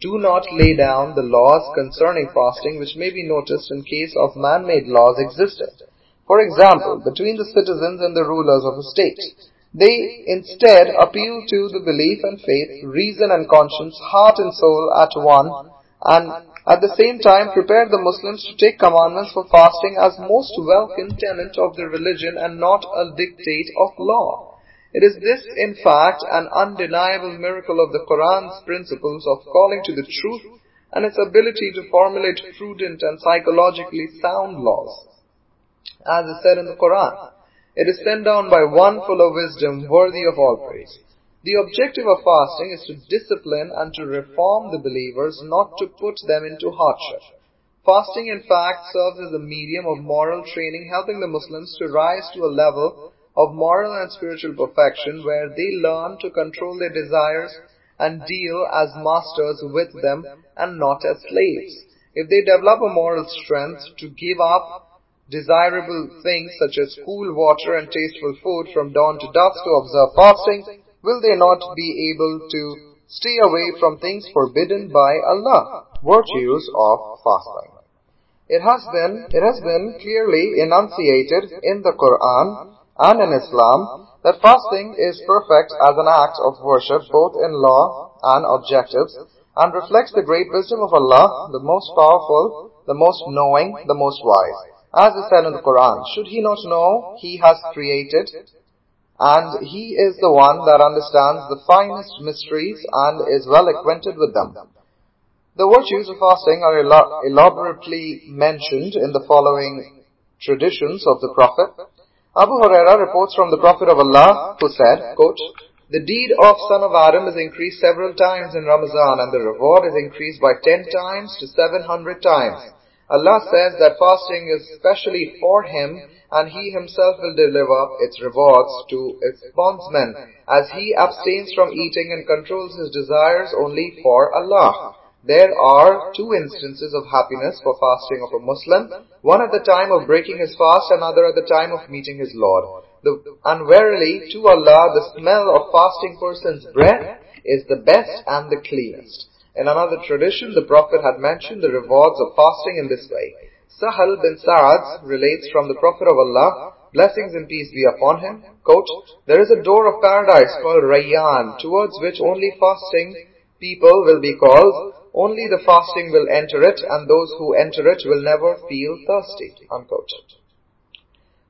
do not lay down the laws concerning fasting which may be noticed in case of man-made laws existed. For example, between the citizens and the rulers of a state. They instead appeal to the belief and faith, reason and conscience, heart and soul at one, and at the same time prepare the Muslims to take commandments for fasting as most welcome tenet of the religion and not a dictate of law. It is this, in fact, an undeniable miracle of the Quran's principles of calling to the truth and its ability to formulate prudent and psychologically sound laws. As is said in the Quran, it is sent down by one full of wisdom worthy of all praise. The objective of fasting is to discipline and to reform the believers, not to put them into hardship. Fasting in fact serves as a medium of moral training, helping the Muslims to rise to a level of moral and spiritual perfection where they learn to control their desires and deal as masters with them and not as slaves. If they develop a moral strength to give up desirable things such as cool water and tasteful food from dawn to dusk to observe fasting, will they not be able to stay away from things forbidden by Allah? Virtues of fasting. It has been, it has been clearly enunciated in the Quran and in Islam that fasting is perfect as an act of worship both in law and objectives and reflects the great wisdom of Allah, the most powerful, the most knowing, the most wise. As is said in the Quran, should he not know he has created and he is the one that understands the finest mysteries and is well acquainted with them. The virtues of fasting are elaborately mentioned in the following traditions of the Prophet. Abu Huraira reports from the Prophet of Allah who said, quote, The deed of son of Adam is increased several times in Ramadan and the reward is increased by ten times to seven hundred times. Allah says that fasting is specially for him and he himself will deliver its rewards to its bondsmen as he abstains from eating and controls his desires only for Allah. There are two instances of happiness for fasting of a Muslim, one at the time of breaking his fast, another at the time of meeting his Lord. The, and verily, to Allah, the smell of fasting person's breath is the best and the cleanest. In another tradition, the Prophet had mentioned the rewards of fasting in this way. Sahal bin Sa'ad relates from the Prophet of Allah, blessings and peace be upon him, quote, There is a door of paradise called Rayyan, towards which only fasting people will be called, only the fasting will enter it, and those who enter it will never feel thirsty. Unquote.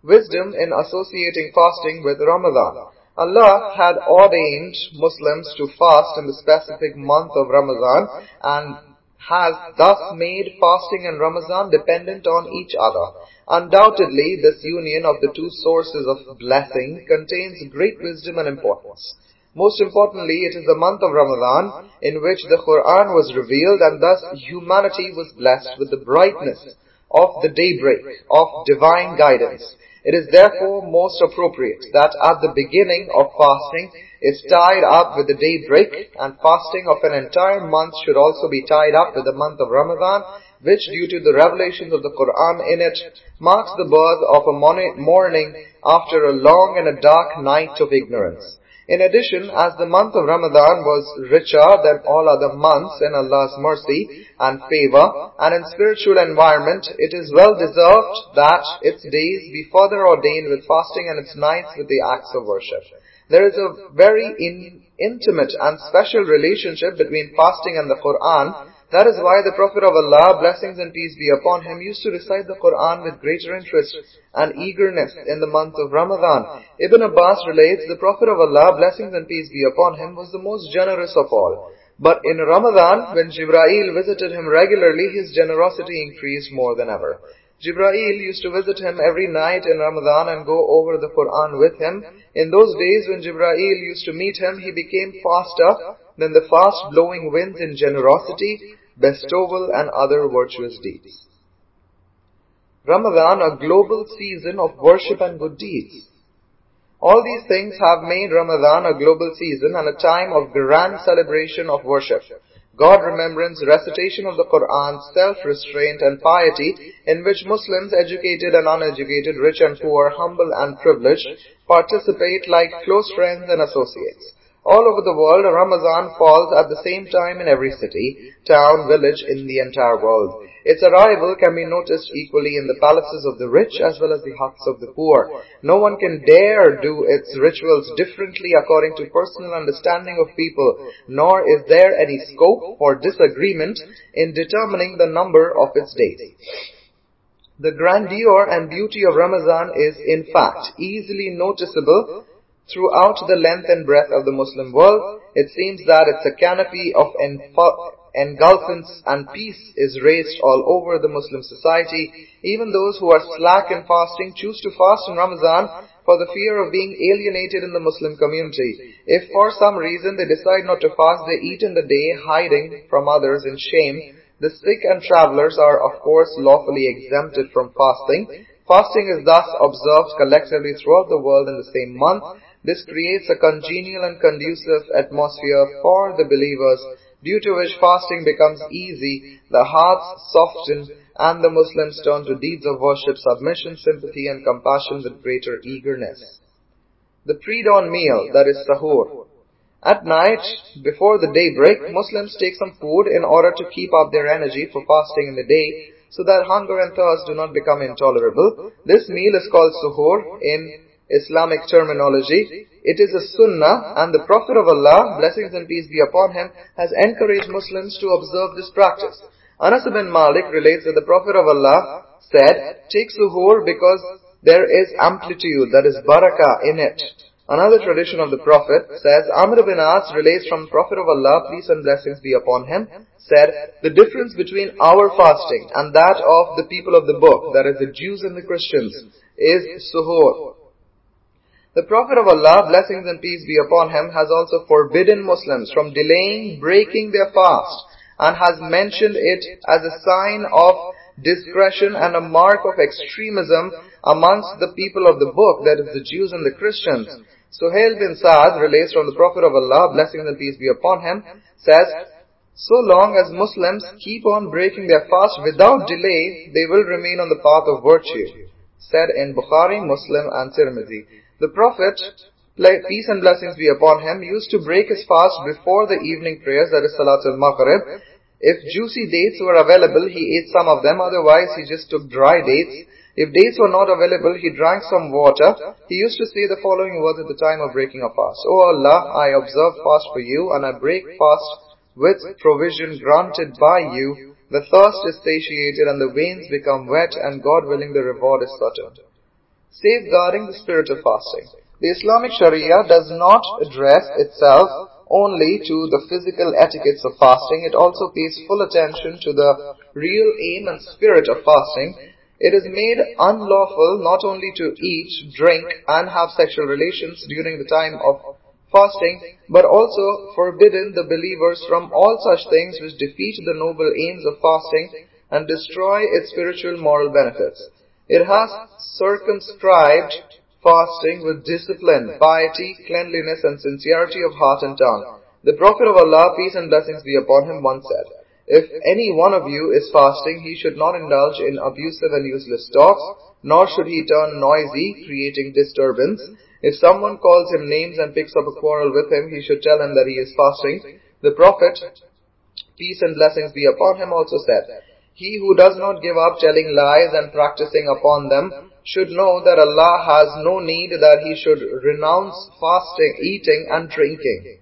Wisdom in associating fasting with Ramadan. Allah had ordained Muslims to fast in the specific month of Ramadan and has thus made fasting and Ramadan dependent on each other. Undoubtedly, this union of the two sources of blessing contains great wisdom and importance. Most importantly, it is the month of Ramadan in which the Quran was revealed and thus humanity was blessed with the brightness of the daybreak of divine guidance. It is therefore most appropriate that at the beginning of fasting is tied up with the daybreak and fasting of an entire month should also be tied up with the month of Ramadan which due to the revelations of the Quran in it marks the birth of a morning after a long and a dark night of ignorance. In addition, as the month of Ramadan was richer than all other months in Allah's mercy and favor and in spiritual environment, it is well deserved that its days be further ordained with fasting and its nights with the acts of worship. There is a very in, intimate and special relationship between fasting and the Quran that is why the Prophet of Allah, blessings and peace be upon him, used to recite the Quran with greater interest and eagerness in the month of Ramadan. Ibn Abbas relates, the Prophet of Allah, blessings and peace be upon him, was the most generous of all. But in Ramadan, when Jibra'il visited him regularly, his generosity increased more than ever. Jibra'il used to visit him every night in Ramadan and go over the Quran with him. In those days when Jibra'il used to meet him, he became faster than the fast blowing winds in generosity, bestowal and other virtuous deeds. Ramadan, a global season of worship and good deeds. All these things have made Ramadan a global season and a time of grand celebration of worship. God remembrance, recitation of the Quran, self-restraint and piety in which Muslims, educated and uneducated, rich and poor, humble and privileged, participate like close friends and associates. All over the world, Ramadan falls at the same time in every city, town, village in the entire world. Its arrival can be noticed equally in the palaces of the rich as well as the huts of the poor. No one can dare do its rituals differently according to personal understanding of people, nor is there any scope for disagreement in determining the number of its days. The grandeur and beauty of Ramadan is, in fact, easily noticeable Throughout the length and breadth of the Muslim world, it seems that it's a canopy of engulfance and peace is raised all over the Muslim society. Even those who are slack in fasting choose to fast in Ramadan for the fear of being alienated in the Muslim community. If for some reason they decide not to fast, they eat in the day, hiding from others in shame. The sick and travelers are of course lawfully exempted from fasting. Fasting is thus observed collectively throughout the world in the same month. This creates a congenial and conducive atmosphere for the believers, due to which fasting becomes easy, the hearts soften, and the Muslims turn to deeds of worship, submission, sympathy, and compassion with greater eagerness. The pre-dawn meal, that is sahur. At night, before the daybreak, Muslims take some food in order to keep up their energy for fasting in the day, so that hunger and thirst do not become intolerable. This meal is called suhoor in Islamic terminology. It is a sunnah and the Prophet of Allah, blessings and peace be upon him, has encouraged Muslims to observe this practice. Anas bin Malik relates that the Prophet of Allah said, take suhoor because there is amplitude, that is barakah in it. Another tradition of the Prophet says, Amr bin As relates from Prophet of Allah, peace and blessings be upon him, said, the difference between our fasting and that of the people of the book, that is the Jews and the Christians, is suhoor. The Prophet of Allah, blessings and peace be upon him, has also forbidden Muslims from delaying breaking their fast and has mentioned it as a sign of discretion and a mark of extremism amongst the people of the book, that is the Jews and the Christians. Suhail bin Sa'ad relates from the Prophet of Allah, blessings and peace be upon him, says, so long as Muslims keep on breaking their fast without delay, they will remain on the path of virtue. Said in Bukhari, Muslim and Tirmidhi. The Prophet, peace and blessings be upon him, used to break his fast before the evening prayers, that is Salatul Maghrib. If juicy dates were available, he ate some of them, otherwise he just took dry dates. If dates were not available, he drank some water. He used to say the following words at the time of breaking a fast. O Allah, I observe fast for you, and I break fast with provision granted by you. The thirst is satiated, and the veins become wet, and God willing the reward is certain safeguarding the spirit of fasting. The Islamic Sharia does not address itself only to the physical etiquettes of fasting, it also pays full attention to the real aim and spirit of fasting. It is made unlawful not only to eat, drink, and have sexual relations during the time of fasting, but also forbidden the believers from all such things which defeat the noble aims of fasting and destroy its spiritual moral benefits. It has circumscribed fasting with discipline, piety, cleanliness and sincerity of heart and tongue. The Prophet of Allah, peace and blessings be upon him, once said, If any one of you is fasting, he should not indulge in abusive and useless talks, nor should he turn noisy, creating disturbance. If someone calls him names and picks up a quarrel with him, he should tell him that he is fasting. The Prophet, peace and blessings be upon him, also said, He who does not give up telling lies and practicing upon them should know that Allah has no need that he should renounce fasting, eating and drinking.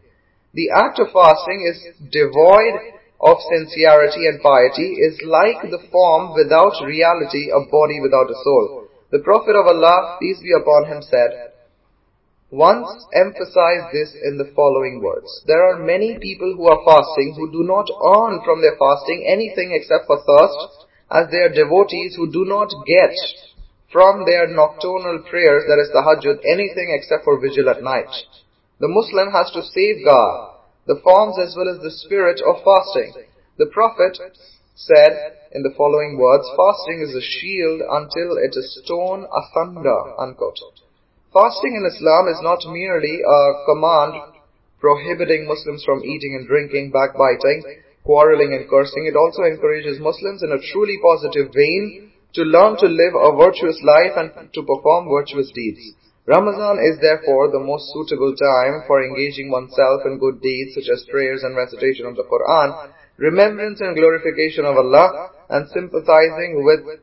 The act of fasting is devoid of sincerity and piety, is like the form without reality, a body without a soul. The Prophet of Allah, peace be upon him, said, once emphasized this in the following words. There are many people who are fasting who do not earn from their fasting anything except for thirst, as they are devotees who do not get from their nocturnal prayers, that is tahajjud, anything except for vigil at night. The Muslim has to safeguard the forms as well as the spirit of fasting. The Prophet said in the following words, fasting is a shield until it is torn asunder, unquote. Fasting in Islam is not merely a command prohibiting Muslims from eating and drinking, backbiting, quarreling and cursing. It also encourages Muslims in a truly positive vein to learn to live a virtuous life and to perform virtuous deeds. Ramadan is therefore the most suitable time for engaging oneself in good deeds such as prayers and recitation of the Quran, remembrance and glorification of Allah, and sympathizing with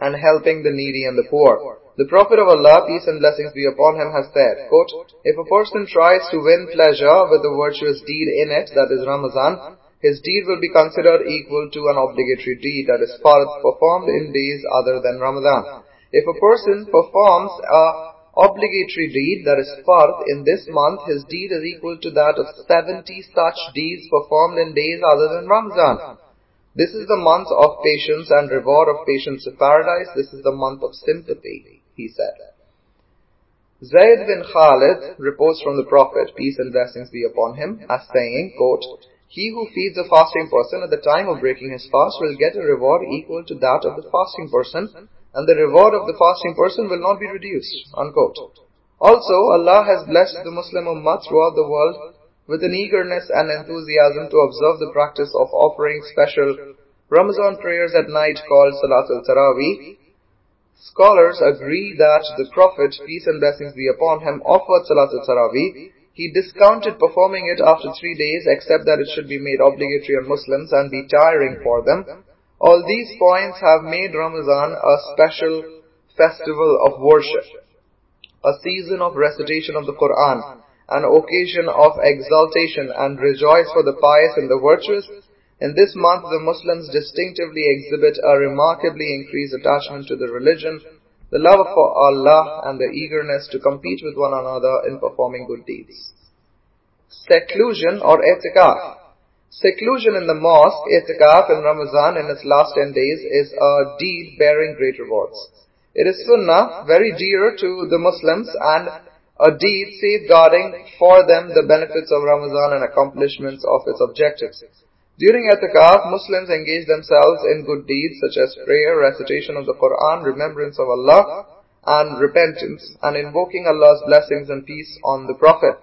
and helping the needy and the poor. The Prophet of Allah, peace and blessings be upon him, has said, quote, If a person tries to win pleasure with a virtuous deed in it, that is Ramadan, his deed will be considered equal to an obligatory deed, that is performed in days other than Ramadan. If a person performs a obligatory deed, that is fard, in this month, his deed is equal to that of 70 such deeds performed in days other than Ramadan. This is the month of patience and reward of patience of paradise. This is the month of sympathy he said. Zayd bin Khalid reports from the Prophet, peace and blessings be upon him, as saying, quote, He who feeds a fasting person at the time of breaking his fast will get a reward equal to that of the fasting person, and the reward of the fasting person will not be reduced. Unquote. Also, Allah has blessed the Muslim Ummah throughout the world with an eagerness and enthusiasm to observe the practice of offering special Ramazan prayers at night called Salatul Taraweeh, Scholars agree that the Prophet, peace and blessings be upon him, offered Salat al-Taraweeh. He discounted performing it after three days, except that it should be made obligatory on Muslims and be tiring for them. All these points have made Ramadan a special festival of worship, a season of recitation of the Quran, an occasion of exaltation and rejoice for the pious and the virtuous, in this month, the Muslims distinctively exhibit a remarkably increased attachment to the religion, the love for Allah, and the eagerness to compete with one another in performing good deeds. Seclusion or etikaf. Seclusion in the mosque, etikaf in Ramadan in its last 10 days is a deed bearing great rewards. It is sunnah, very dear to the Muslims and a deed safeguarding for them the benefits of Ramadan and accomplishments of its objectives. During I'tikaf, Muslims engage themselves in good deeds such as prayer, recitation of the Quran, remembrance of Allah, and repentance, and invoking Allah's blessings and peace on the Prophet.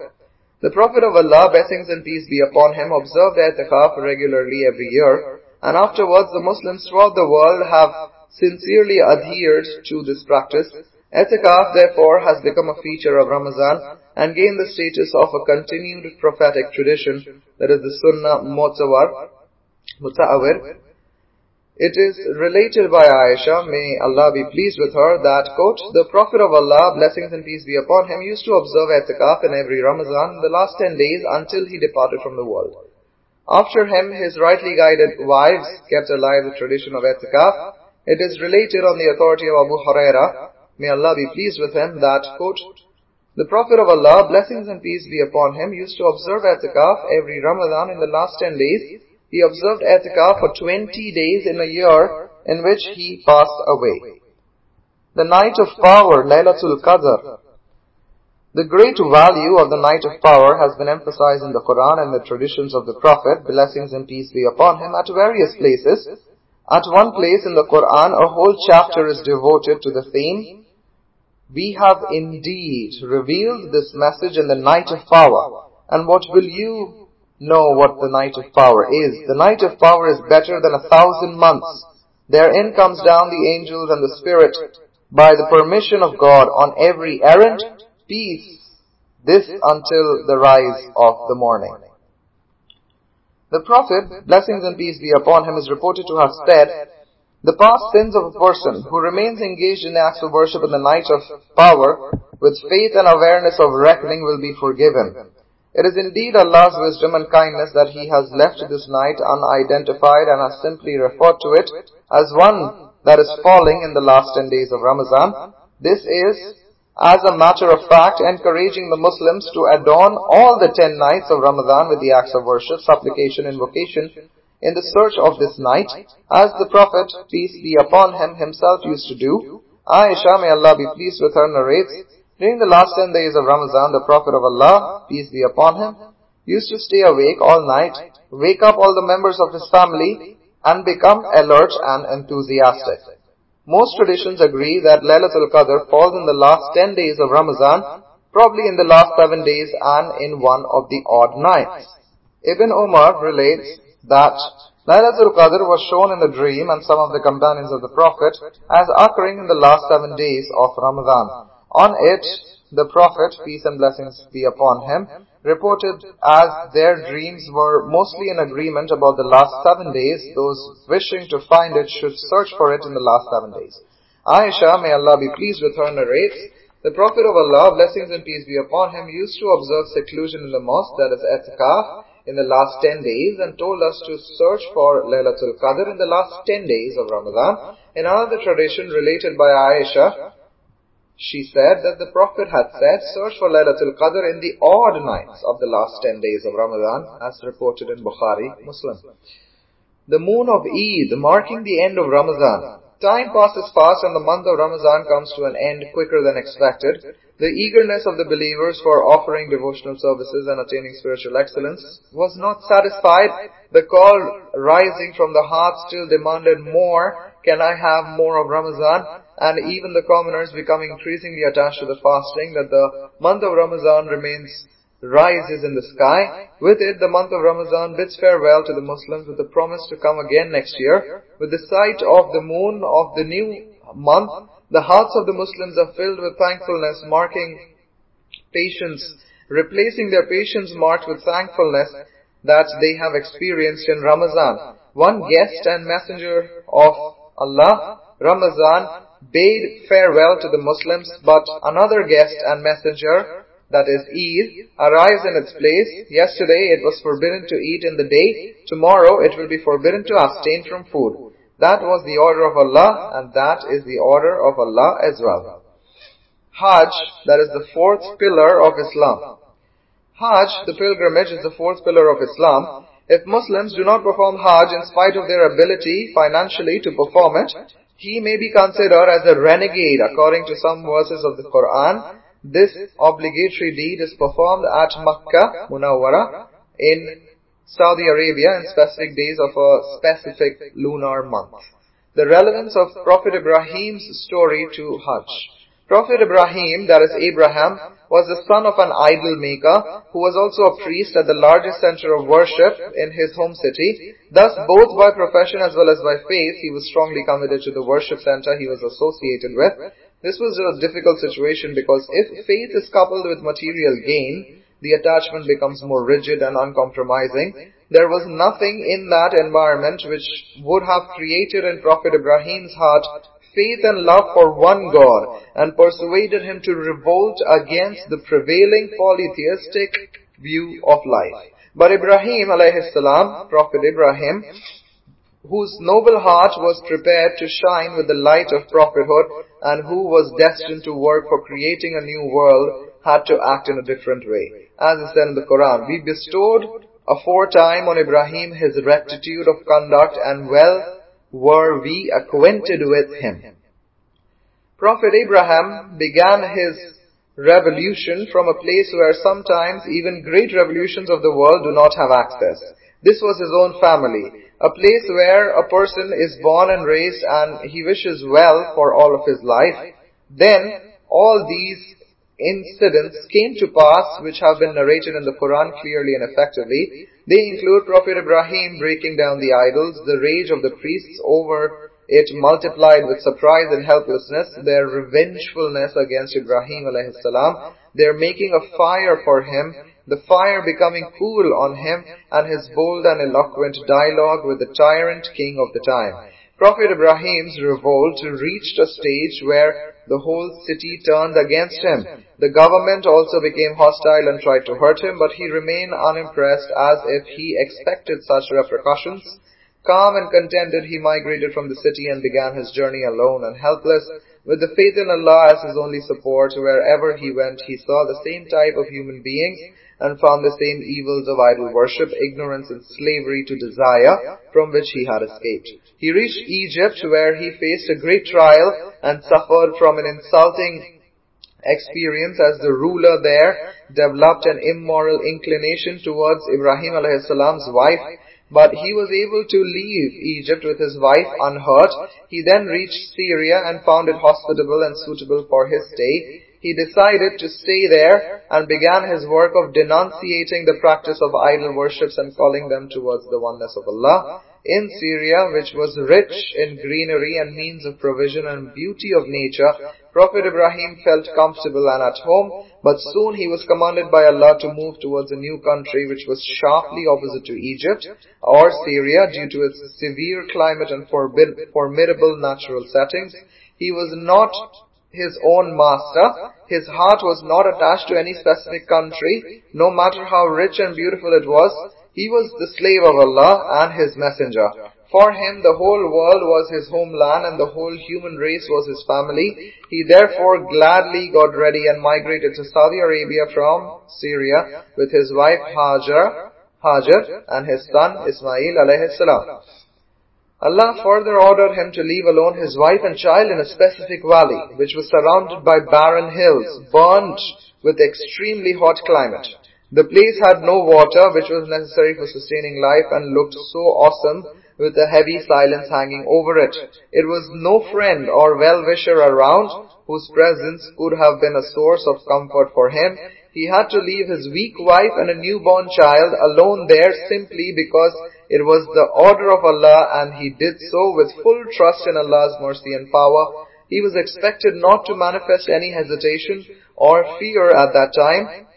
The Prophet of Allah, blessings and peace be upon him, observed I'tikaf regularly every year, and afterwards the Muslims throughout the world have sincerely adhered to this practice. I'tikaf therefore has become a feature of Ramadan and gain the status of a continued prophetic tradition that is the Sunnah Mu'tawar, Muta'awir. It is related by Aisha, may Allah be pleased with her, that, quote, The Prophet of Allah, blessings and peace be upon him, used to observe etikaf in every Ramadan, the last ten days, until he departed from the world. After him, his rightly guided wives kept alive the tradition of etikaf. It is related on the authority of Abu Huraira, may Allah be pleased with him, that, quote, the Prophet of Allah, blessings and peace be upon him, used to observe etikaf every Ramadan in the last 10 days. He observed etikaf for 20 days in a year in which he passed away. The night of power, Laylatul Qadr. The great value of the night of power has been emphasized in the Quran and the traditions of the Prophet, blessings and peace be upon him, at various places. At one place in the Quran, a whole chapter is devoted to the theme we have indeed revealed this message in the night of power. And what will you know what the night of power is? The night of power is better than a thousand months. Therein comes down the angels and the Spirit by the permission of God on every errand peace, this until the rise of the morning. The Prophet, blessings and peace be upon him, is reported to have said, the past sins of a person who remains engaged in acts of worship in the night of power, with faith and awareness of reckoning will be forgiven. It is indeed Allah's wisdom and kindness that He has left this night unidentified and has simply referred to it as one that is falling in the last 10 days of Ramadan. This is, as a matter of fact, encouraging the Muslims to adorn all the 10 nights of Ramadan with the acts of worship, supplication, invocation, in the search of this night, as the Prophet, peace be upon him, himself used to do. Aisha, may Allah be pleased with her, narrates, during the last 10 days of Ramadan, the Prophet of Allah, peace be upon him, used to stay awake all night, wake up all the members of his family, and become alert and enthusiastic. Most traditions agree that Laylatul Qadr falls in the last 10 days of Ramadan, probably in the last 7 days and in one of the odd nights. Ibn Umar relates that Laylatul Qadr was shown in a dream and some of the companions of the Prophet as occurring in the last 7 days of Ramadan. On it, the Prophet, peace and blessings be upon him, reported as their dreams were mostly in agreement about the last seven days, those wishing to find it should search for it in the last seven days. Aisha, may Allah be pleased with her, narrates, the Prophet of Allah, blessings and peace be upon him, used to observe seclusion in the mosque, that is etikaf, in the last 10 days and told us to search for Laylatul Qadr in the last 10 days of Ramadan. In another tradition related by Aisha, she said that the Prophet had said, search for Laylatul Qadr in the odd nights of the last 10 days of Ramadan, as reported in Bukhari, Muslim. The moon of Eid, marking the end of Ramadan. Time passes fast and the month of Ramadan comes to an end quicker than expected. The eagerness of the believers for offering devotional services and attaining spiritual excellence was not satisfied. The call rising from the heart still demanded more. Can I have more of Ramadan? and even the commoners becoming increasingly attached to the fasting that the month of Ramadan remains rises in the sky. With it, the month of Ramadan bids farewell to the Muslims with the promise to come again next year. With the sight of the moon of the new month, the hearts of the Muslims are filled with thankfulness, marking patience, replacing their patience marked with thankfulness that they have experienced in Ramadan. One guest and messenger of Allah, Ramadan, bade farewell to the Muslims, but another guest and messenger, that is Eid, arrives in its place. Yesterday it was forbidden to eat in the day. Tomorrow it will be forbidden to abstain from food. That was the order of Allah, and that is the order of Allah as well. Hajj, that is the fourth pillar of Islam. Hajj, the pilgrimage, is the fourth pillar of Islam. If Muslims do not perform Hajj in spite of their ability financially to perform it, he may be considered as a renegade according to some verses of the Quran. This obligatory deed is performed at Makkah, Munawwara, in Saudi Arabia in specific days of a specific lunar month. The relevance of Prophet Ibrahim's story to Hajj. Prophet Ibrahim, that is Abraham, was the son of an idol maker who was also a priest at the largest center of worship in his home city. Thus, both by profession as well as by faith, he was strongly committed to the worship center he was associated with. This was a difficult situation because if faith is coupled with material gain, the attachment becomes more rigid and uncompromising. There was nothing in that environment which would have created in Prophet Ibrahim's heart faith and love for one God and persuaded him to revolt against the prevailing polytheistic view of life. But Ibrahim alayhi salam, Prophet Ibrahim, whose noble heart was prepared to shine with the light of prophethood and who was destined to work for creating a new world, had to act in a different way. As is said in the Quran, we bestowed aforetime on Ibrahim his rectitude of conduct and well were we acquainted with him. Prophet Abraham began his revolution from a place where sometimes even great revolutions of the world do not have access. This was his own family, a place where a person is born and raised and he wishes well for all of his life. Then all these incidents came to pass which have been narrated in the Quran clearly and effectively. They include Prophet Ibrahim breaking down the idols, the rage of the priests over it multiplied with surprise and helplessness, their revengefulness against Ibrahim alayhi salam, They're making a fire for him, the fire becoming cool on him and his bold and eloquent dialogue with the tyrant king of the time. Prophet Ibrahim's revolt reached a stage where the whole city turned against him. The government also became hostile and tried to hurt him, but he remained unimpressed as if he expected such repercussions. Calm and contented, he migrated from the city and began his journey alone and helpless. With the faith in Allah as his only support, wherever he went, he saw the same type of human beings and found the same evils of idol worship, ignorance and slavery to desire from which he had escaped. He reached Egypt where he faced a great trial and suffered from an insulting experience as the ruler there developed an immoral inclination towards Ibrahim salam's wife but he was able to leave Egypt with his wife unhurt. He then reached Syria and found it hospitable and suitable for his stay he decided to stay there and began his work of denunciating the practice of idol worships and calling them towards the oneness of Allah. In Syria, which was rich in greenery and means of provision and beauty of nature, Prophet Ibrahim felt comfortable and at home, but soon he was commanded by Allah to move towards a new country which was sharply opposite to Egypt or Syria due to its severe climate and formidable natural settings. He was not his own master. His heart was not attached to any specific country, no matter how rich and beautiful it was. He was the slave of Allah and His messenger. For him, the whole world was his homeland and the whole human race was his family. He therefore gladly got ready and migrated to Saudi Arabia from Syria with his wife Hajar, Hajar and his son Ismail alayhi salam. Allah further ordered him to leave alone his wife and child in a specific valley, which was surrounded by barren hills, burnt with extremely hot climate. The place had no water, which was necessary for sustaining life and looked so awesome with a heavy silence hanging over it. It was no friend or well-wisher around whose presence could have been a source of comfort for him. He had to leave his weak wife and a newborn child alone there simply because it was the order of Allah and he did so with full trust in Allah's mercy and power. He was expected not to manifest any hesitation or fear at that time.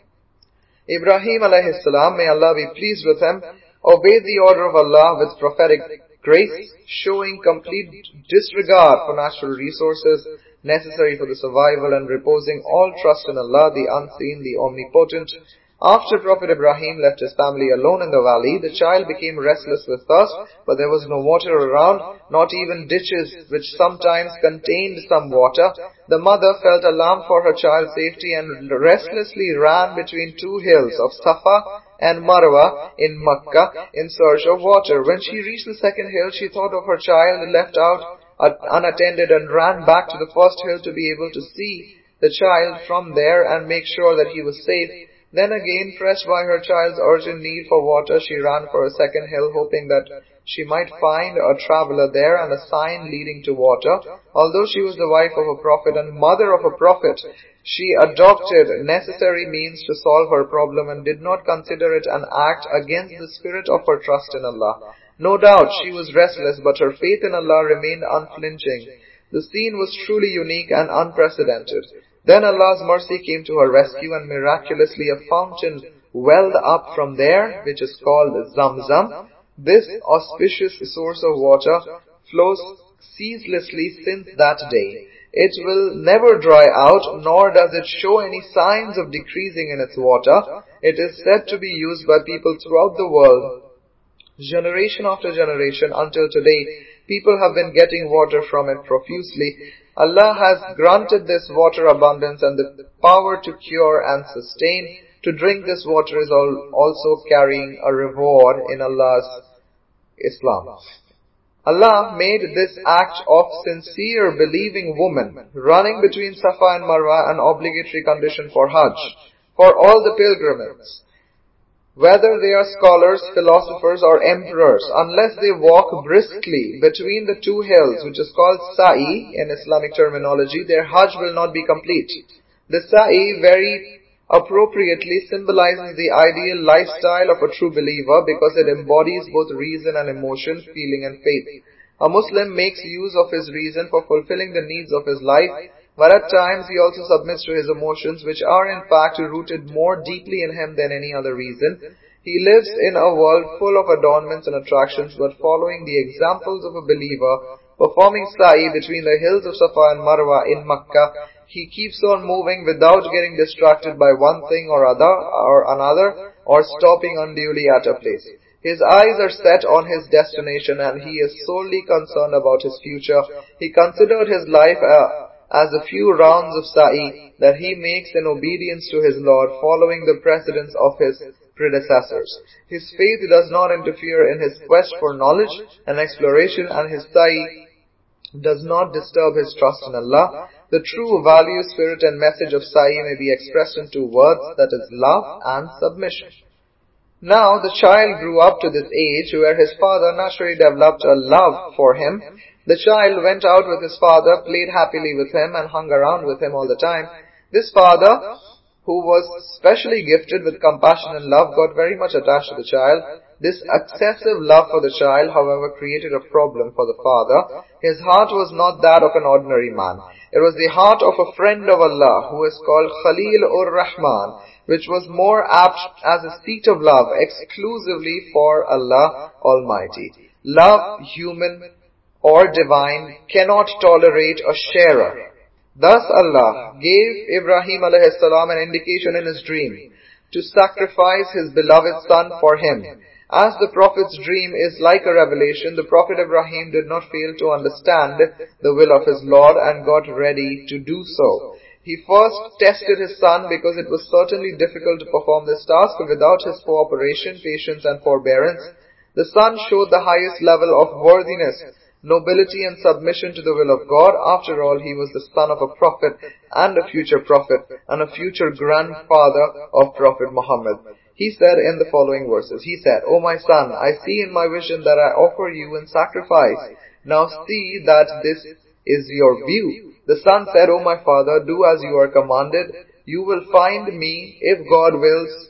Ibrahim alayhi salam, may Allah be pleased with him, obeyed the order of Allah with prophetic grace, showing complete disregard for natural resources necessary for the survival and reposing all trust in Allah, the unseen, the omnipotent, after Prophet Ibrahim left his family alone in the valley, the child became restless with thirst, but there was no water around, not even ditches which sometimes contained some water. The mother felt alarmed for her child's safety and restlessly ran between two hills of Safa and Marwa in Makkah in search of water. When she reached the second hill, she thought of her child left out unattended and ran back to the first hill to be able to see the child from there and make sure that he was safe. Then again, pressed by her child's urgent need for water, she ran for a second hill, hoping that she might find a traveler there and a sign leading to water. Although she was the wife of a prophet and mother of a prophet, she adopted necessary means to solve her problem and did not consider it an act against the spirit of her trust in Allah. No doubt she was restless, but her faith in Allah remained unflinching. The scene was truly unique and unprecedented. Then Allah's mercy came to her rescue and miraculously a fountain welled up from there, which is called Zamzam. This auspicious source of water flows ceaselessly since that day. It will never dry out, nor does it show any signs of decreasing in its water. It is said to be used by people throughout the world, generation after generation until today. People have been getting water from it profusely. Allah has granted this water abundance and the power to cure and sustain. To drink this water is also carrying a reward in Allah's Islam. Allah made this act of sincere believing woman running between Safa and Marwa an obligatory condition for Hajj, for all the pilgrims whether they are scholars, philosophers or emperors, unless they walk briskly between the two hills, which is called sa'i in Islamic terminology, their hajj will not be complete. The sa'i very appropriately symbolizes the ideal lifestyle of a true believer because it embodies both reason and emotion, feeling and faith. A Muslim makes use of his reason for fulfilling the needs of his life but at times he also submits to his emotions which are in fact rooted more deeply in him than any other reason. He lives in a world full of adornments and attractions, but following the examples of a believer, performing sa'i between the hills of Safa and Marwa in Makkah, he keeps on moving without getting distracted by one thing or other or another or stopping unduly at a place. His eyes are set on his destination and he is solely concerned about his future. He considered his life uh, as a few rounds of sa'i that he makes in obedience to his Lord following the precedents of his predecessors. His faith does not interfere in his quest for knowledge and exploration and his sa'i does not disturb his trust in Allah. The true value, spirit and message of sa'i may be expressed in two words, that is love and submission. Now the child grew up to this age where his father naturally developed a love for him. The child went out with his father, played happily with him and hung around with him all the time. This father who was specially gifted with compassion and love, got very much attached to the child. This excessive love for the child, however, created a problem for the father. His heart was not that of an ordinary man. It was the heart of a friend of Allah, who is called Khalil ur-Rahman, which was more apt as a seat of love exclusively for Allah Almighty. Love, human or divine, cannot tolerate a sharer. Thus Allah gave Ibrahim salam an indication in his dream to sacrifice his beloved son for him. As the Prophet's dream is like a revelation, the Prophet Ibrahim did not fail to understand the will of his Lord and got ready to do so. He first tested his son because it was certainly difficult to perform this task without his cooperation, patience and forbearance. The son showed the highest level of worthiness nobility and submission to the will of God. After all, he was the son of a prophet and a future prophet and a future grandfather of Prophet Muhammad. He said in the following verses, he said, O my son, I see in my vision that I offer you in sacrifice. Now see that this is your view. The son said, O my father, do as you are commanded. You will find me, if God wills,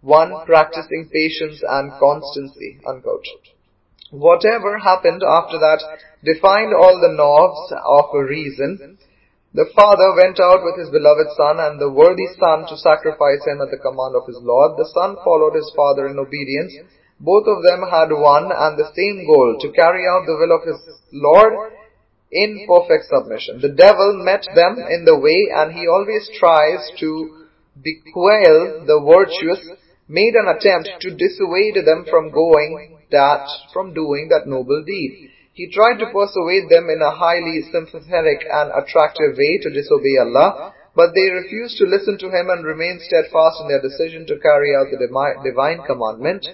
one practicing patience and constancy. Unquote. Whatever happened after that defined all the knobs of a reason. The father went out with his beloved son and the worthy son to sacrifice him at the command of his Lord. The son followed his father in obedience. Both of them had one and the same goal, to carry out the will of his Lord in perfect submission. The devil met them in the way and he always tries to beguile the virtuous, made an attempt to dissuade them from going that from doing that noble deed. He tried to persuade them in a highly sympathetic and attractive way to disobey Allah, but they refused to listen to him and remained steadfast in their decision to carry out the divine commandment.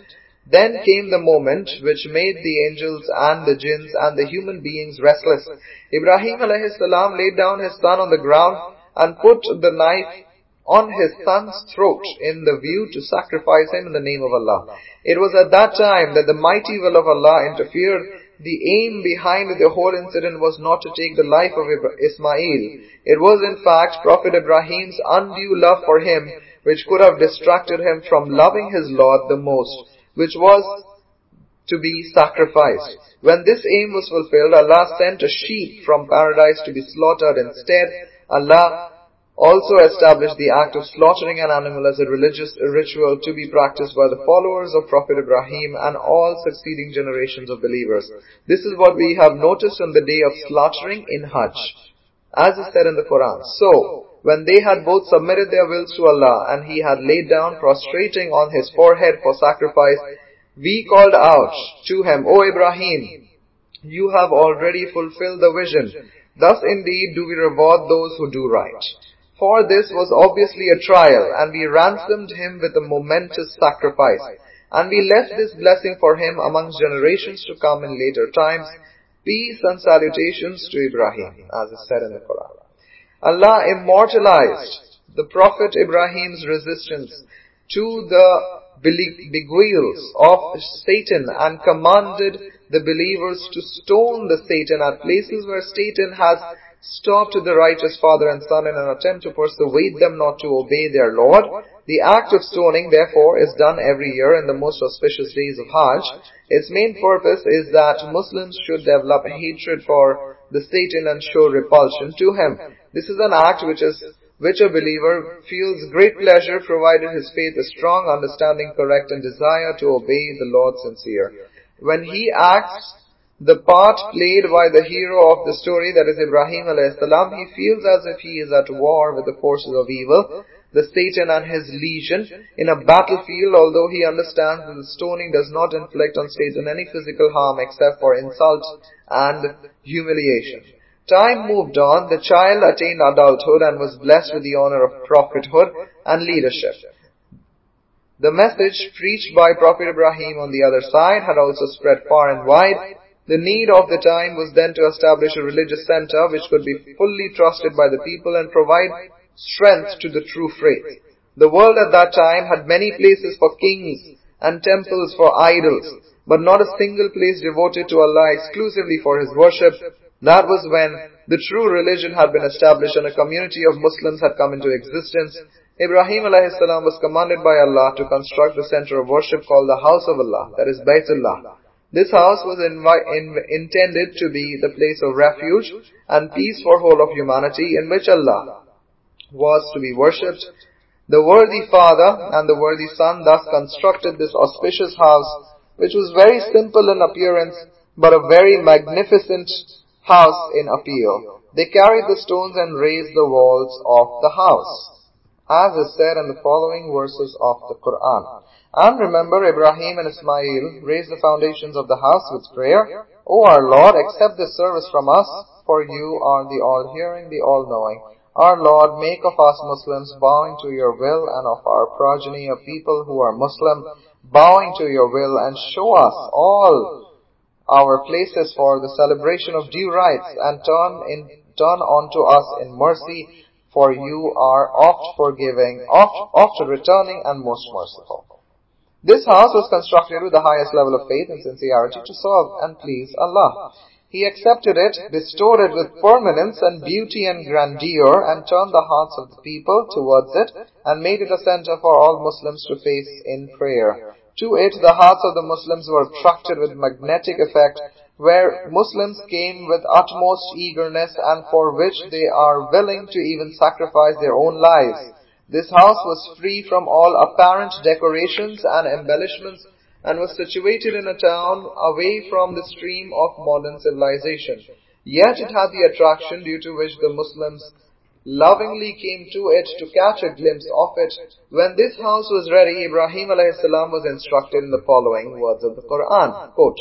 Then came the moment which made the angels and the jinns and the human beings restless. Ibrahim salam laid down his son on the ground and put the knife on his son's throat in the view to sacrifice him in the name of Allah. It was at that time that the mighty will of Allah interfered. The aim behind the whole incident was not to take the life of Ismail. It was in fact Prophet Ibrahim's undue love for him which could have distracted him from loving his Lord the most, which was to be sacrificed. When this aim was fulfilled, Allah sent a sheep from paradise to be slaughtered instead. Allah also established the act of slaughtering an animal as a religious ritual to be practiced by the followers of Prophet Ibrahim and all succeeding generations of believers. This is what we have noticed on the day of slaughtering in Hajj. As is said in the Quran. So, when they had both submitted their wills to Allah and he had laid down prostrating on his forehead for sacrifice, we called out to him, O Ibrahim, you have already fulfilled the vision. Thus indeed do we reward those who do right. For this was obviously a trial, and we ransomed him with a momentous sacrifice. And we left this blessing for him amongst generations to come in later times. Peace and salutations to Ibrahim, as is said in the Quran. Allah immortalized the Prophet Ibrahim's resistance to the beguiles of Satan and commanded the believers to stone the Satan at places where Satan has stopped the righteous father and son in an attempt to persuade them not to obey their Lord. The act of stoning, therefore, is done every year in the most auspicious days of Hajj. Its main purpose is that Muslims should develop hatred for the Satan and show repulsion to him. This is an act which is which a believer feels great pleasure provided his faith is strong, understanding correct and desire to obey the Lord sincere. When he acts the part played by the hero of the story, that is Ibrahim salam, he feels as if he is at war with the forces of evil, the Satan and his legion, in a battlefield, although he understands that the stoning does not inflict on Satan any physical harm except for insult and humiliation. Time moved on, the child attained adulthood and was blessed with the honor of prophethood and leadership. The message preached by Prophet Ibrahim on the other side had also spread far and wide, the need of the time was then to establish a religious center which could be fully trusted by the people and provide strength to the true faith. The world at that time had many places for kings and temples for idols, but not a single place devoted to Allah exclusively for His worship. That was when the true religion had been established and a community of Muslims had come into existence. Ibrahim salam was commanded by Allah to construct the center of worship called the House of Allah, that is Baytullah. This house was intended to be the place of refuge and peace for whole of humanity in which Allah was to be worshipped. The worthy father and the worthy son thus constructed this auspicious house, which was very simple in appearance, but a very magnificent house in appeal. They carried the stones and raised the walls of the house, as is said in the following verses of the Quran. And remember, Ibrahim and Ismail raised the foundations of the house with prayer. O our Lord, accept this service from us, for you are the all-hearing, the all-knowing. Our Lord, make of us Muslims bowing to your will and of our progeny a people who are Muslim, bowing to your will and show us all our places for the celebration of due rites and turn in, turn unto us in mercy, for you are oft forgiving, oft, oft returning and most merciful. This house was constructed with the highest level of faith and sincerity to serve and please Allah. He accepted it, bestowed it with permanence and beauty and grandeur, and turned the hearts of the people towards it, and made it a center for all Muslims to face in prayer. To it, the hearts of the Muslims were attracted with magnetic effect, where Muslims came with utmost eagerness and for which they are willing to even sacrifice their own lives. This house was free from all apparent decorations and embellishments and was situated in a town away from the stream of modern civilization. Yet it had the attraction due to which the Muslims lovingly came to it to catch a glimpse of it. When this house was ready, Ibrahim salam was instructed in the following words of the Quran. Quote,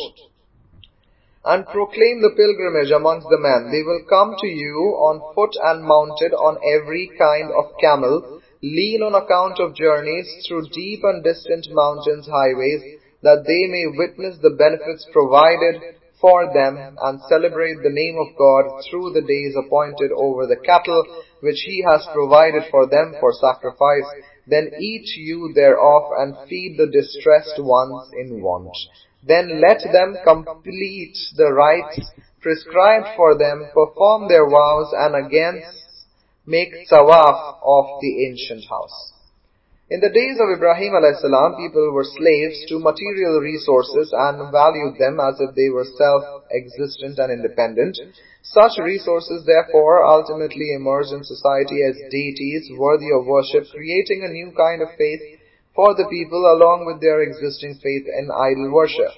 and proclaim the pilgrimage amongst the men. They will come to you on foot and mounted on every kind of camel lean on account of journeys through deep and distant mountains highways, that they may witness the benefits provided for them and celebrate the name of God through the days appointed over the cattle which He has provided for them for sacrifice. Then eat you thereof and feed the distressed ones in want. Then let them complete the rites prescribed for them, perform their vows, and against make tawaf of the ancient house. In the days of Ibrahim salam, people were slaves to material resources and valued them as if they were self-existent and independent. Such resources therefore ultimately emerged in society as deities worthy of worship, creating a new kind of faith for the people along with their existing faith in idol worship.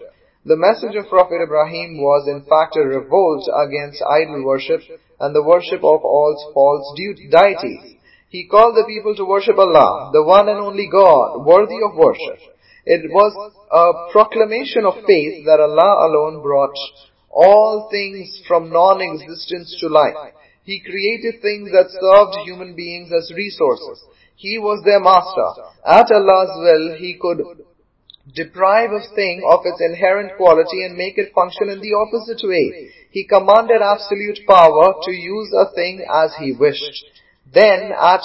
The message of Prophet Ibrahim was in fact a revolt against idol worship and the worship of all false deities. He called the people to worship Allah, the one and only God, worthy of worship. It was a proclamation of faith that Allah alone brought all things from non-existence to life. He created things that served human beings as resources. He was their master. At Allah's will, He could deprive a thing of its inherent quality and make it function in the opposite way. He commanded absolute power to use a thing as he wished. Then at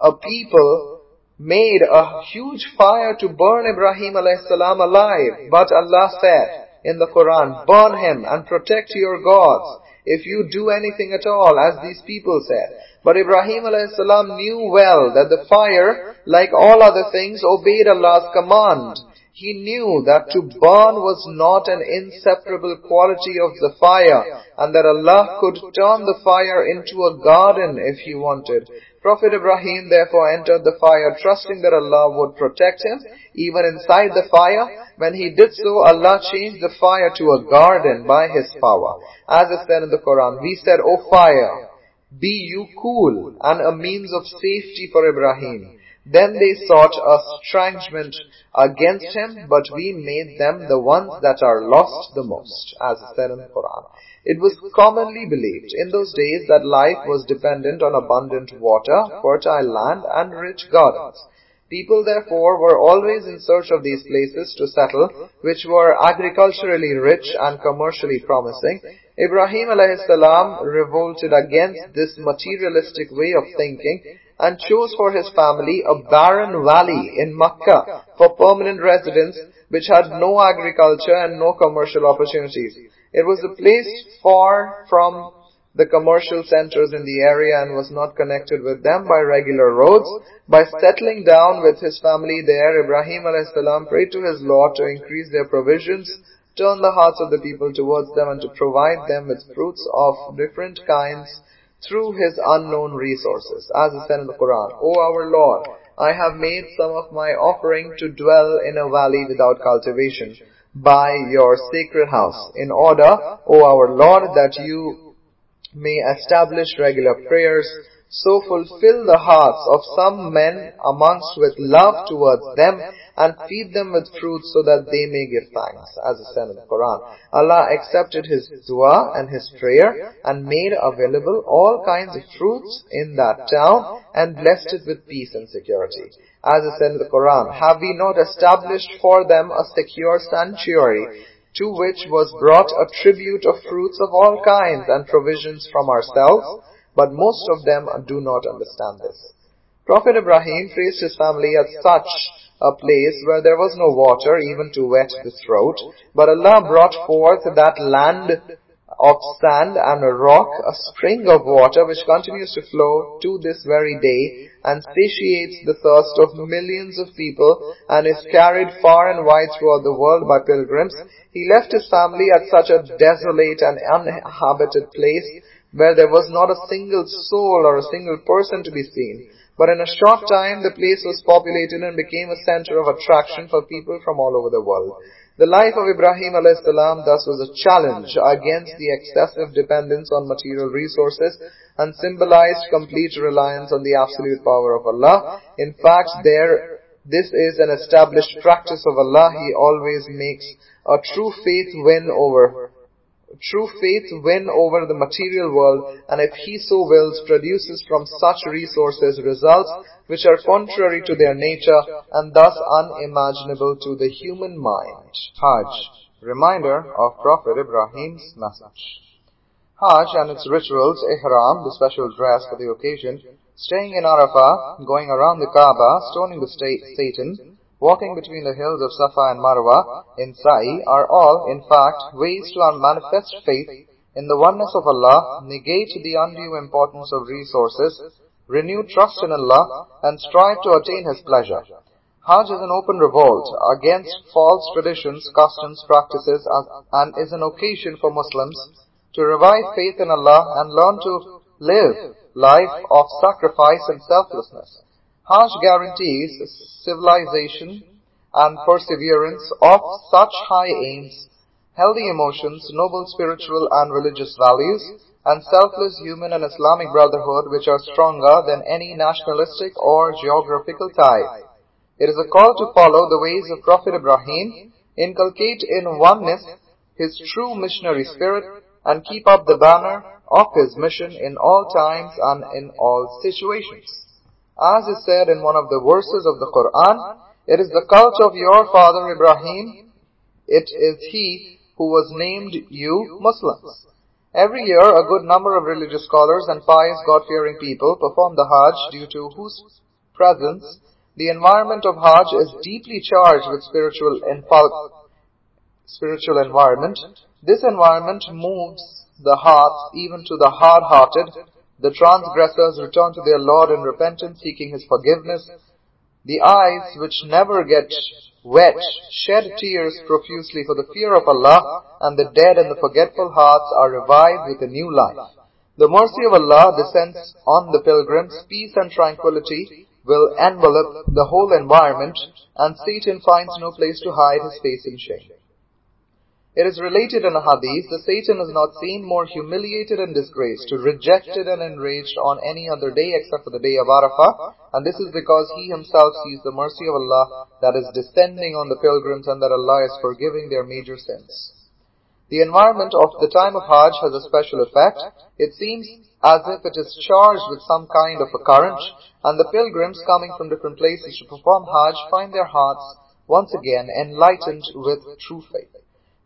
a people made a huge fire to burn Ibrahim salam alive. But Allah said in the Quran, burn him and protect your gods. if you do anything at all, as these people said. But Ibrahim salam knew well that the fire, like all other things, obeyed Allah's command. He knew that to burn was not an inseparable quality of the fire and that Allah could turn the fire into a garden if He wanted. Prophet Ibrahim therefore entered the fire trusting that Allah would protect him even inside the fire. When he did so, Allah changed the fire to a garden by His power. As is said in the Quran, we said, O fire, be you cool and a means of safety for Ibrahim. Then they sought estrangement against him, but we made them the ones that are lost the most, as is said in the Quran. It was commonly believed in those days that life was dependent on abundant water, fertile land, and rich gardens. People therefore were always in search of these places to settle, which were agriculturally rich and commercially promising. Ibrahim salam revolted against this materialistic way of thinking and chose for his family a barren valley in Makkah for permanent residence which had no agriculture and no commercial opportunities. It was a place far from the commercial centers in the area and was not connected with them by regular roads. By settling down with his family there, Ibrahim salam prayed to his Lord to increase their provisions, turn the hearts of the people towards them and to provide them with fruits of different kinds through his unknown resources. As is said in the Quran, O our Lord, I have made some of my offering to dwell in a valley without cultivation by your sacred house, in order, O our Lord, that you may establish regular prayers, so fulfill the hearts of some men amongst with love towards them and feed them with fruit so that they may give thanks, as is said in the Quran. Allah accepted his dua and his prayer and made available all kinds of fruits in that town and blessed it with peace and security. As is said in the Quran, have we not established for them a secure sanctuary to which was brought a tribute of fruits of all kinds and provisions from ourselves? but most of them do not understand this. Prophet Ibrahim traced his family at such a place where there was no water even to wet the throat, but Allah brought forth that land of sand and a rock, a spring of water which continues to flow to this very day and satiates the thirst of millions of people and is carried far and wide throughout the world by pilgrims. He left his family at such a desolate and uninhabited place where there was not a single soul or a single person to be seen. But in a short time, the place was populated and became a center of attraction for people from all over the world. The life of Ibrahim salam thus was a challenge against the excessive dependence on material resources and symbolized complete reliance on the absolute power of Allah. In fact, there, this is an established practice of Allah. He always makes a true faith win over true faith win over the material world and if he so wills produces from such resources results which are contrary to their nature and thus unimaginable to the human mind. Hajj, reminder of Prophet Ibrahim's message. Hajj and its rituals, ihram, the special dress for the occasion, staying in Arafah, going around the Kaaba, stoning the state, Satan, walking between the hills of Safa and Marwa in Sa'i are all, in fact, ways to manifest faith in the oneness of Allah, negate the undue importance of resources, renew trust in Allah, and strive to attain His pleasure. Hajj is an open revolt against false traditions, customs, practices, and is an occasion for Muslims to revive faith in Allah and learn to live life of sacrifice and selflessness. Hajj guarantees civilization and perseverance of such high aims, healthy emotions, noble spiritual and religious values, and selfless human and Islamic brotherhood which are stronger than any nationalistic or geographical tie. It is a call to follow the ways of Prophet Ibrahim, inculcate in oneness his true missionary spirit, and keep up the banner of his mission in all times and in all situations. As is said in one of the verses of the Quran, it is the cult of your father Ibrahim. It is he who was named you Muslims. Every year, a good number of religious scholars and pious God-fearing people perform the Hajj due to whose presence the environment of Hajj is deeply charged with spiritual, spiritual environment. This environment moves the hearts even to the hard-hearted. The transgressors return to their Lord in repentance, seeking His forgiveness. The eyes which never get wet shed tears profusely for the fear of Allah, and the dead and the forgetful hearts are revived with a new life. The mercy of Allah descends on the pilgrims, peace and tranquility will envelop the whole environment, and Satan finds no place to hide his face in shame. It is related in a hadith that Satan is not seen more humiliated and disgraced, to rejected and enraged on any other day except for the day of Arafah, and this is because he himself sees the mercy of Allah that is descending on the pilgrims and that Allah is forgiving their major sins. The environment of the time of Hajj has a special effect. It seems as if it is charged with some kind of a current, and the pilgrims coming from different places to perform Hajj find their hearts once again enlightened with true faith.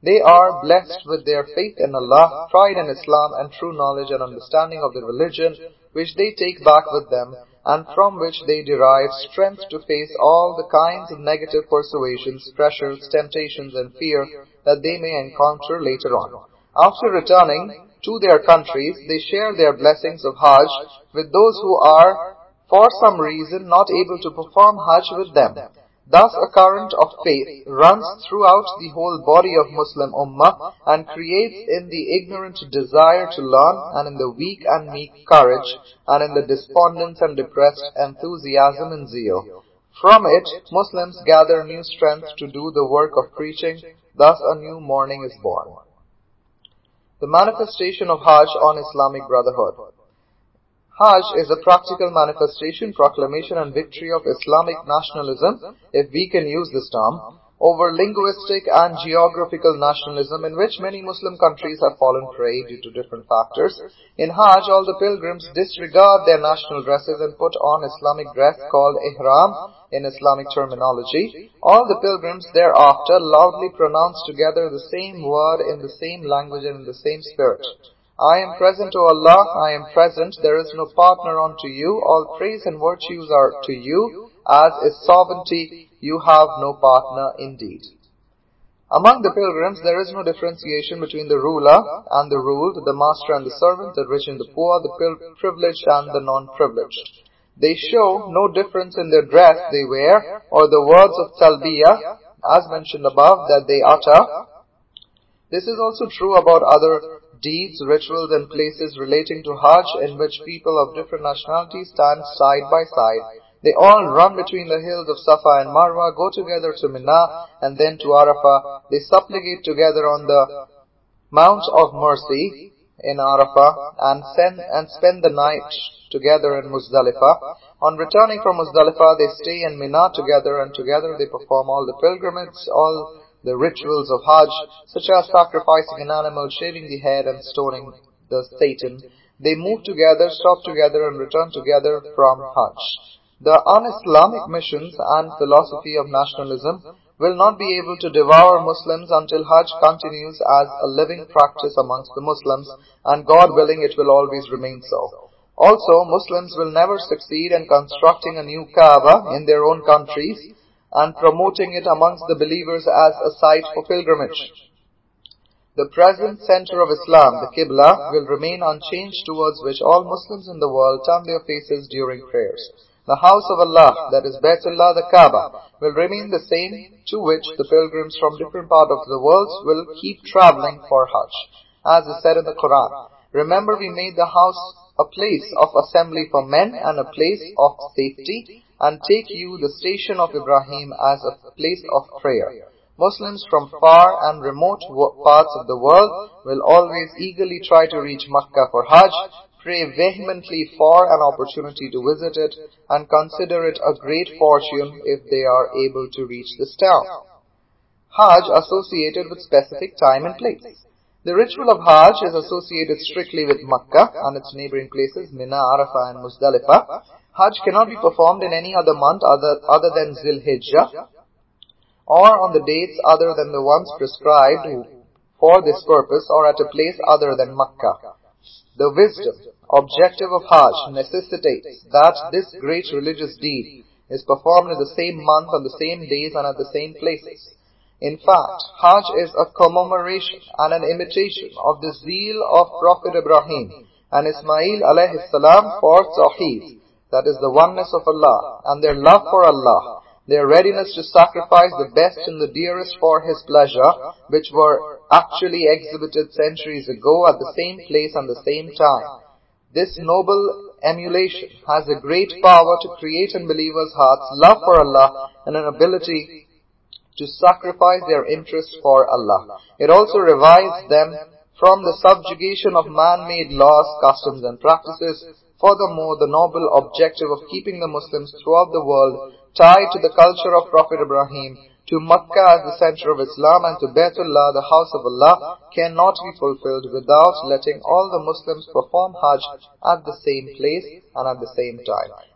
They are blessed with their faith in Allah, pride in Islam, and true knowledge and understanding of the religion, which they take back with them, and from which they derive strength to face all the kinds of negative persuasions, pressures, temptations, and fear that they may encounter later on. After returning to their countries, they share their blessings of Hajj with those who are, for some reason, not able to perform Hajj with them. Thus a current of faith runs throughout the whole body of Muslim Ummah and creates in the ignorant desire to learn and in the weak and meek courage and in the despondent and depressed enthusiasm and zeal. From it, Muslims gather new strength to do the work of preaching, thus a new morning is born. The manifestation of Hajj on Islamic Brotherhood. Hajj is a practical manifestation, proclamation and victory of Islamic nationalism, if we can use this term, over linguistic and geographical nationalism in which many Muslim countries have fallen prey due to different factors. In Hajj, all the pilgrims disregard their national dresses and put on Islamic dress called ihram in Islamic terminology. All the pilgrims thereafter loudly pronounce together the same word in the same language and in the same spirit. I am present, O Allah, I am present, there is no partner unto you, all praise and virtues are to you, as is sovereignty, you have no partner indeed. Among the pilgrims, there is no differentiation between the ruler and the ruled, the master and the servant, the rich and the poor, the privileged and the non-privileged. They show no difference in their dress they wear or the words of talbiyah, as mentioned above, that they utter. This is also true about other deeds, rituals and places relating to Hajj in which people of different nationalities stand side by side. They all run between the hills of Safa and Marwa, go together to Mina and then to Arafah. They supplicate together on the Mount of Mercy in Arafah and, send, and spend the night together in Muzdalifah. On returning from Muzdalifah, they stay in Mina together and together they perform all the pilgrimages, all the rituals of Hajj, such as sacrificing an animal, shaving the head, and stoning the Satan, they move together, stop together, and return together from Hajj. The un-Islamic missions and philosophy of nationalism will not be able to devour Muslims until Hajj continues as a living practice amongst the Muslims, and God willing it will always remain so. Also, Muslims will never succeed in constructing a new Kaaba in their own countries, and promoting it amongst the believers as a site for pilgrimage. The present center of Islam, the Qibla, will remain unchanged towards which all Muslims in the world turn their faces during prayers. The house of Allah, that is Baytullah, the Kaaba, will remain the same to which the pilgrims from different parts of the world will keep traveling for Hajj. As is said in the Quran, Remember we made the house a place of assembly for men and a place of safety and take you the station of Ibrahim as a place of prayer. Muslims from far and remote parts of the world will always eagerly try to reach Makkah for Hajj, pray vehemently for an opportunity to visit it, and consider it a great fortune if they are able to reach this town. Hajj associated with specific time and place. The ritual of Hajj is associated strictly with Makkah and its neighboring places, Mina, Arafah and Muzdalifah. Hajj cannot be performed in any other month other, other than Zil Hijjah or on the dates other than the ones prescribed for this purpose or at a place other than Makkah. The wisdom, objective of Hajj necessitates that this great religious deed is performed in the same month on the same days and at the same places. In fact, Hajj is a commemoration and an imitation of the zeal of Prophet Ibrahim and Ismail alayhi salam for Tawheed, that is the oneness of Allah, and their love for Allah, their readiness to sacrifice the best and the dearest for His pleasure, which were actually exhibited centuries ago at the same place and the same time. This noble emulation has a great power to create in believers' hearts love for Allah and an ability to sacrifice their interests for Allah. It also revives them from the subjugation of man-made laws, customs and practices. Furthermore, the noble objective of keeping the Muslims throughout the world tied to the culture of Prophet Ibrahim, to Makkah as the center of Islam and to Baytullah, the house of Allah, cannot be fulfilled without letting all the Muslims perform Hajj at the same place and at the same time.